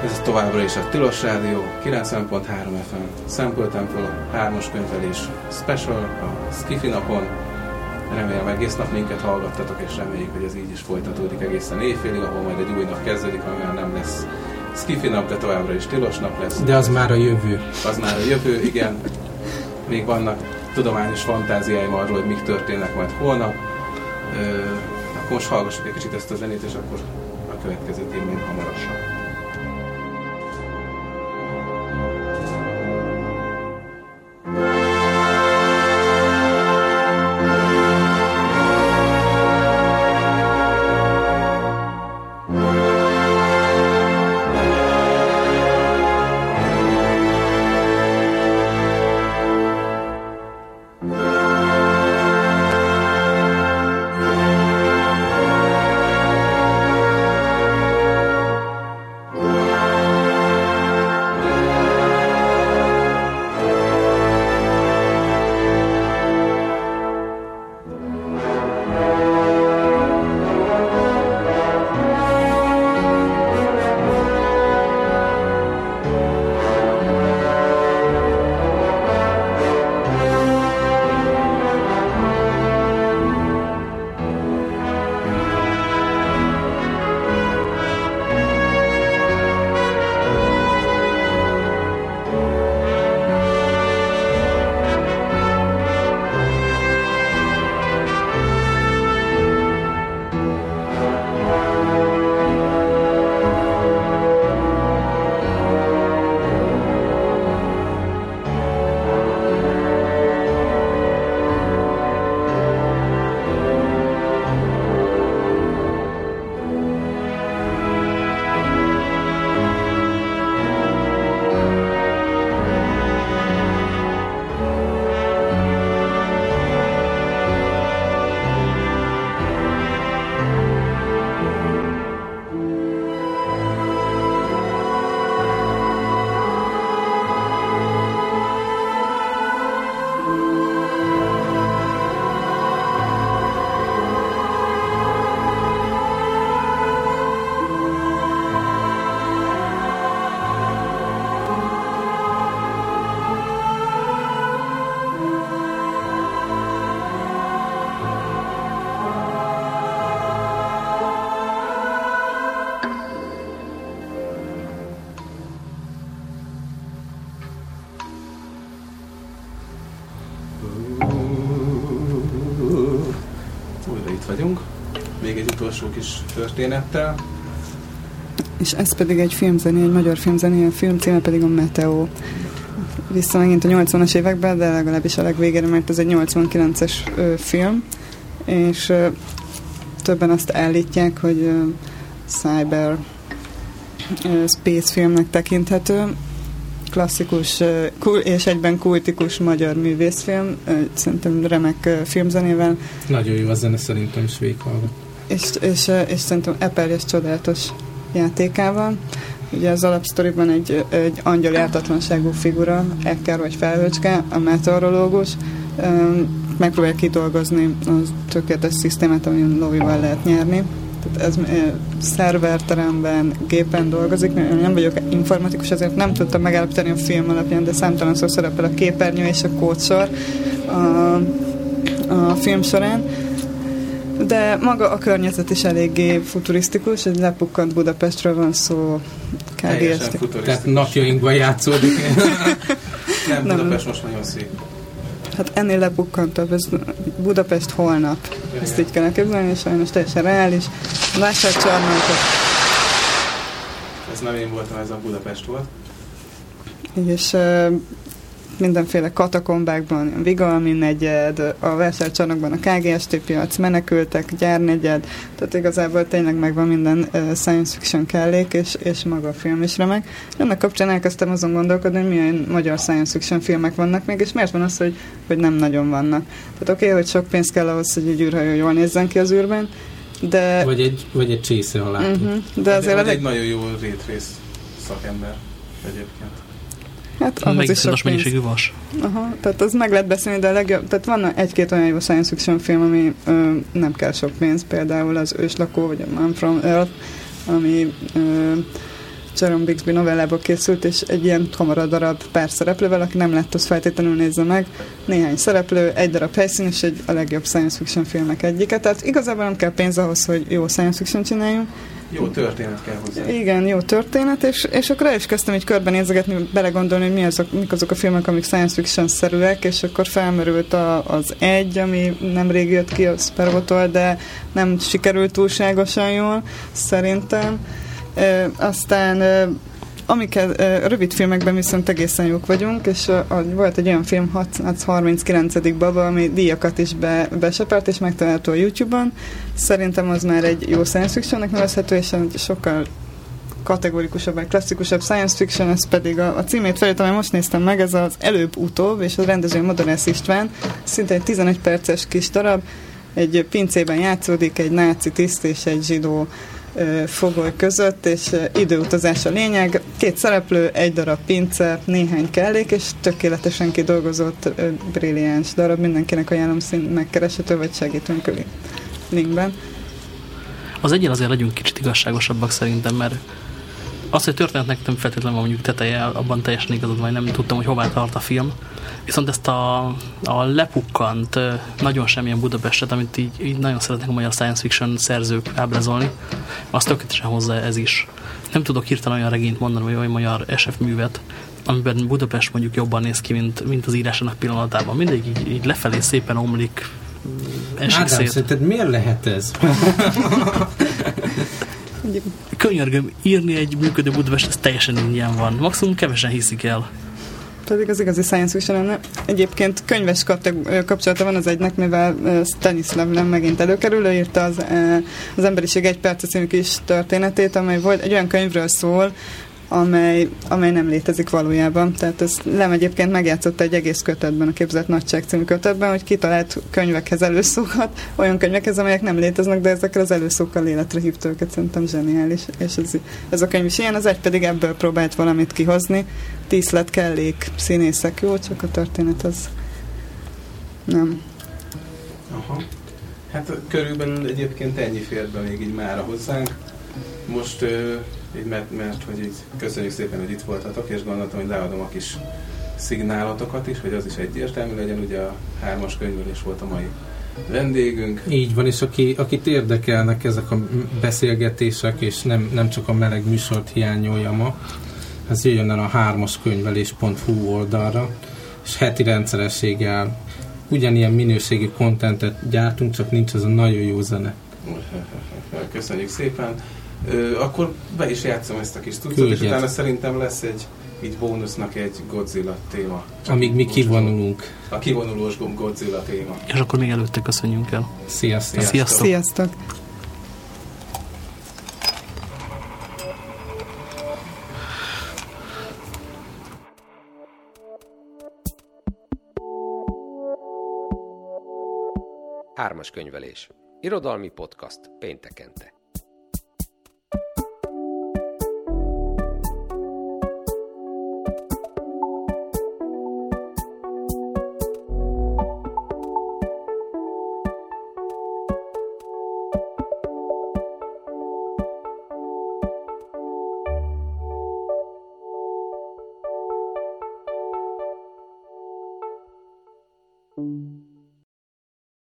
Ez továbbra is a Tilos Rádió, 90.3 FM, Sample Temple, 3-as könyvelés special a Skifi napon. Remélem egész nap minket hallgattatok, és reméljük, hogy ez így is folytatódik egészen éjfélig, ahol majd egy új nap kezdődik, amivel nem lesz Skifi nap, de továbbra is tilos nap lesz. De az már a jövő. Az már a jövő, igen. Még vannak tudományos fantáziáim arról, hogy mik történnek majd holnap. Ö, akkor most hallgassuk egy kicsit ezt a zenét, és akkor a következő témén hamarosan. Történettel. És ez pedig egy filmzené, egy magyar filmzené, a film címe pedig a Meteo. Vissza megint a 80-as években, de legalábbis a legvégére, mert ez egy 89-es ö, film, és ö, többen azt állítják, hogy ö, cyber ö, space filmnek tekinthető, klasszikus és egyben kultikus magyar művészfilm, szerintem remek filmzenével, Nagyon jó a zene, szerintem is végighallgat. És, és, és szerintem Apple és csodálatos játékával. Ugye az alapsztoriban egy, egy angyal ártatlanságú figura, Ekker vagy felhőcske, a meteorológus, öm, megpróbálja kidolgozni a tökéletes szisztémát, amin lovival lehet nyerni. Tehát ez szerverteremben, gépen dolgozik, nem vagyok informatikus, ezért nem tudtam megállapítani a film alapján, de számtalanszor szerepel a képernyő és a kódsor a, a film során. De maga a környezet is eléggé futurisztikus, egy lepukkant Budapestről van szó, futurisztikus. Tehát napjainkban játszódik. Nem, Nem. Budapest most nagyon szép. Hát ennél lepukkantabb, ez Budapest holnap. Ezt így kell elképzelni, és sajnos teljesen reális. Vásárcsarnokok, Ez nem én voltam, ez a Budapest volt. és mindenféle katakombákban, Vigalmi negyed, a vásárcsarnokban a KGST piac, menekültek, gyárnegyed, tehát igazából tényleg megvan minden science fiction kellék, és, és maga a film is remek. Ennek kapcsán elkezdtem azon gondolkodni, hogy milyen magyar science fiction filmek vannak még, és miért van az, hogy, hogy nem nagyon vannak. Tehát oké, okay, hogy sok pénz kell ahhoz, hogy egy űrhajó jól nézzen ki az űrben, de... Vagy egy, vagy egy csésze alá. Uh-huh. De azért Vagy a egy nagyon jó rétrész szakember egyébként. Hát ahhoz is Megint sok mennyiségű vas. Aha, tehát az meg lehet beszélni, de a legjobb, tehát van egy-két olyan jó science fiction film, ami ö, nem kell sok pénz, például az Őslakó, vagy a Man from Earth, ami ö, Jerome Bixby novellából készült, és egy ilyen kamara darab pár szereplővel, aki nem lett, az feltétlenül nézze meg. Néhány szereplő, egy darab helyszín, és egy a legjobb science fiction filmek egyike. Tehát igazából nem kell pénz ahhoz, hogy jó science fiction csináljunk. Jó történet kell hozzá. Igen, jó történet, és, és akkor el is kezdtem így körbenézegetni, belegondolni, hogy mi azok, mik azok a filmek, amik science fiction-szerűek, és akkor felmerült a, az egy, ami nemrég jött ki a Sparrow-tól, de nem sikerült túlságosan jól, szerintem. E, aztán e, amiket e, rövid filmekben viszont egészen jók vagyunk, és volt egy olyan film, 639. baba, ami díjakat is be, besepelt, és megtalálható a YouTube-on. Szerintem az már egy jó science fictionnek nevezhető, és sokkal kategorikusabb, vagy klasszikusabb science fiction, ez pedig a, a címét felét, amely most néztem meg, ez az előbb-utóbb, és a rendező Modorász István, szinte egy 11 perces kis darab, egy pincében játszódik egy náci tiszt és egy zsidó fogoly között, és időutazás a lényeg. Két szereplő, egy darab pince, néhány kellék, és tökéletesen kidolgozott brilliáns darab. Mindenkinek ajánlom szín megkereshető, vagy segítünk linkben. Az egyen azért legyünk kicsit igazságosabbak szerintem, mert az, hogy történetnek nem feltétlenül van mondjuk teteje, abban teljesen igazad vagy nem tudtam, hogy hová tart a film. Viszont ezt a, a lepukkant, nagyon semmilyen Budapestet, amit így, így nagyon szeretnek a magyar science fiction szerzők ábrázolni, azt tökéletesen hozzá ez is. Nem tudok hirtelen olyan regényt mondani, vagy olyan magyar SF művet, amiben Budapest mondjuk jobban néz ki, mint, mint az írásának pillanatában. Mindig így, így lefelé szépen omlik, esik Ádám, szét. szerinted miért lehet ez? könyörgöm, írni egy működő Budapest, ez teljesen ingyen van. Maximum kevesen hiszik el. Pedig az igazi science fiction lenne. Egyébként könyves kapcsolata van az egynek, mivel Stanislav nem megint előkerül, ő írta az, az Emberiség egy perc című kis történetét, amely volt, egy olyan könyvről szól, amely, amely nem létezik valójában. Tehát ez Lem egyébként megjátszotta egy egész kötetben, a Képzelt Nagyság című kötetben, hogy kitalált könyvekhez előszókat, olyan könyvekhez, amelyek nem léteznek, de ezekre az előszókkal életre hívta őket, szerintem zseniális. És ez, ez a könyv is ilyen, az egy pedig ebből próbált valamit kihozni. Díszlet, kellék, színészek, jó, csak a történet az nem. Aha. Hát körülbelül egyébként ennyi fér be még így mára hozzánk. Most, így mert, mert hogy így köszönjük szépen, hogy itt voltatok, és gondoltam, hogy leadom a kis szignálotokat is, hogy az is egyértelmű legyen. Ugye a hármas könyvelés volt a mai vendégünk. Így van, és aki, akit érdekelnek ezek a beszélgetések, és nem, nem csak a meleg műsort hiányolja ma, az jöjjön el a hármaskönyvelés.hu oldalra, és heti rendszerességgel ugyanilyen minőségű kontentet gyártunk, csak nincs az a nagyon jó zene. Köszönjük szépen. Ö, akkor be is játszom ezt a kis tucot, és utána szerintem lesz egy így bónusznak egy Godzilla téma. Amíg mi kivonulunk. A kivonulós Godzilla téma. És akkor még előtte köszönjünk el. Sziasztok. Sziasztok. Sziasztok! Hármas könyvelés. Irodalmi podcast péntekente.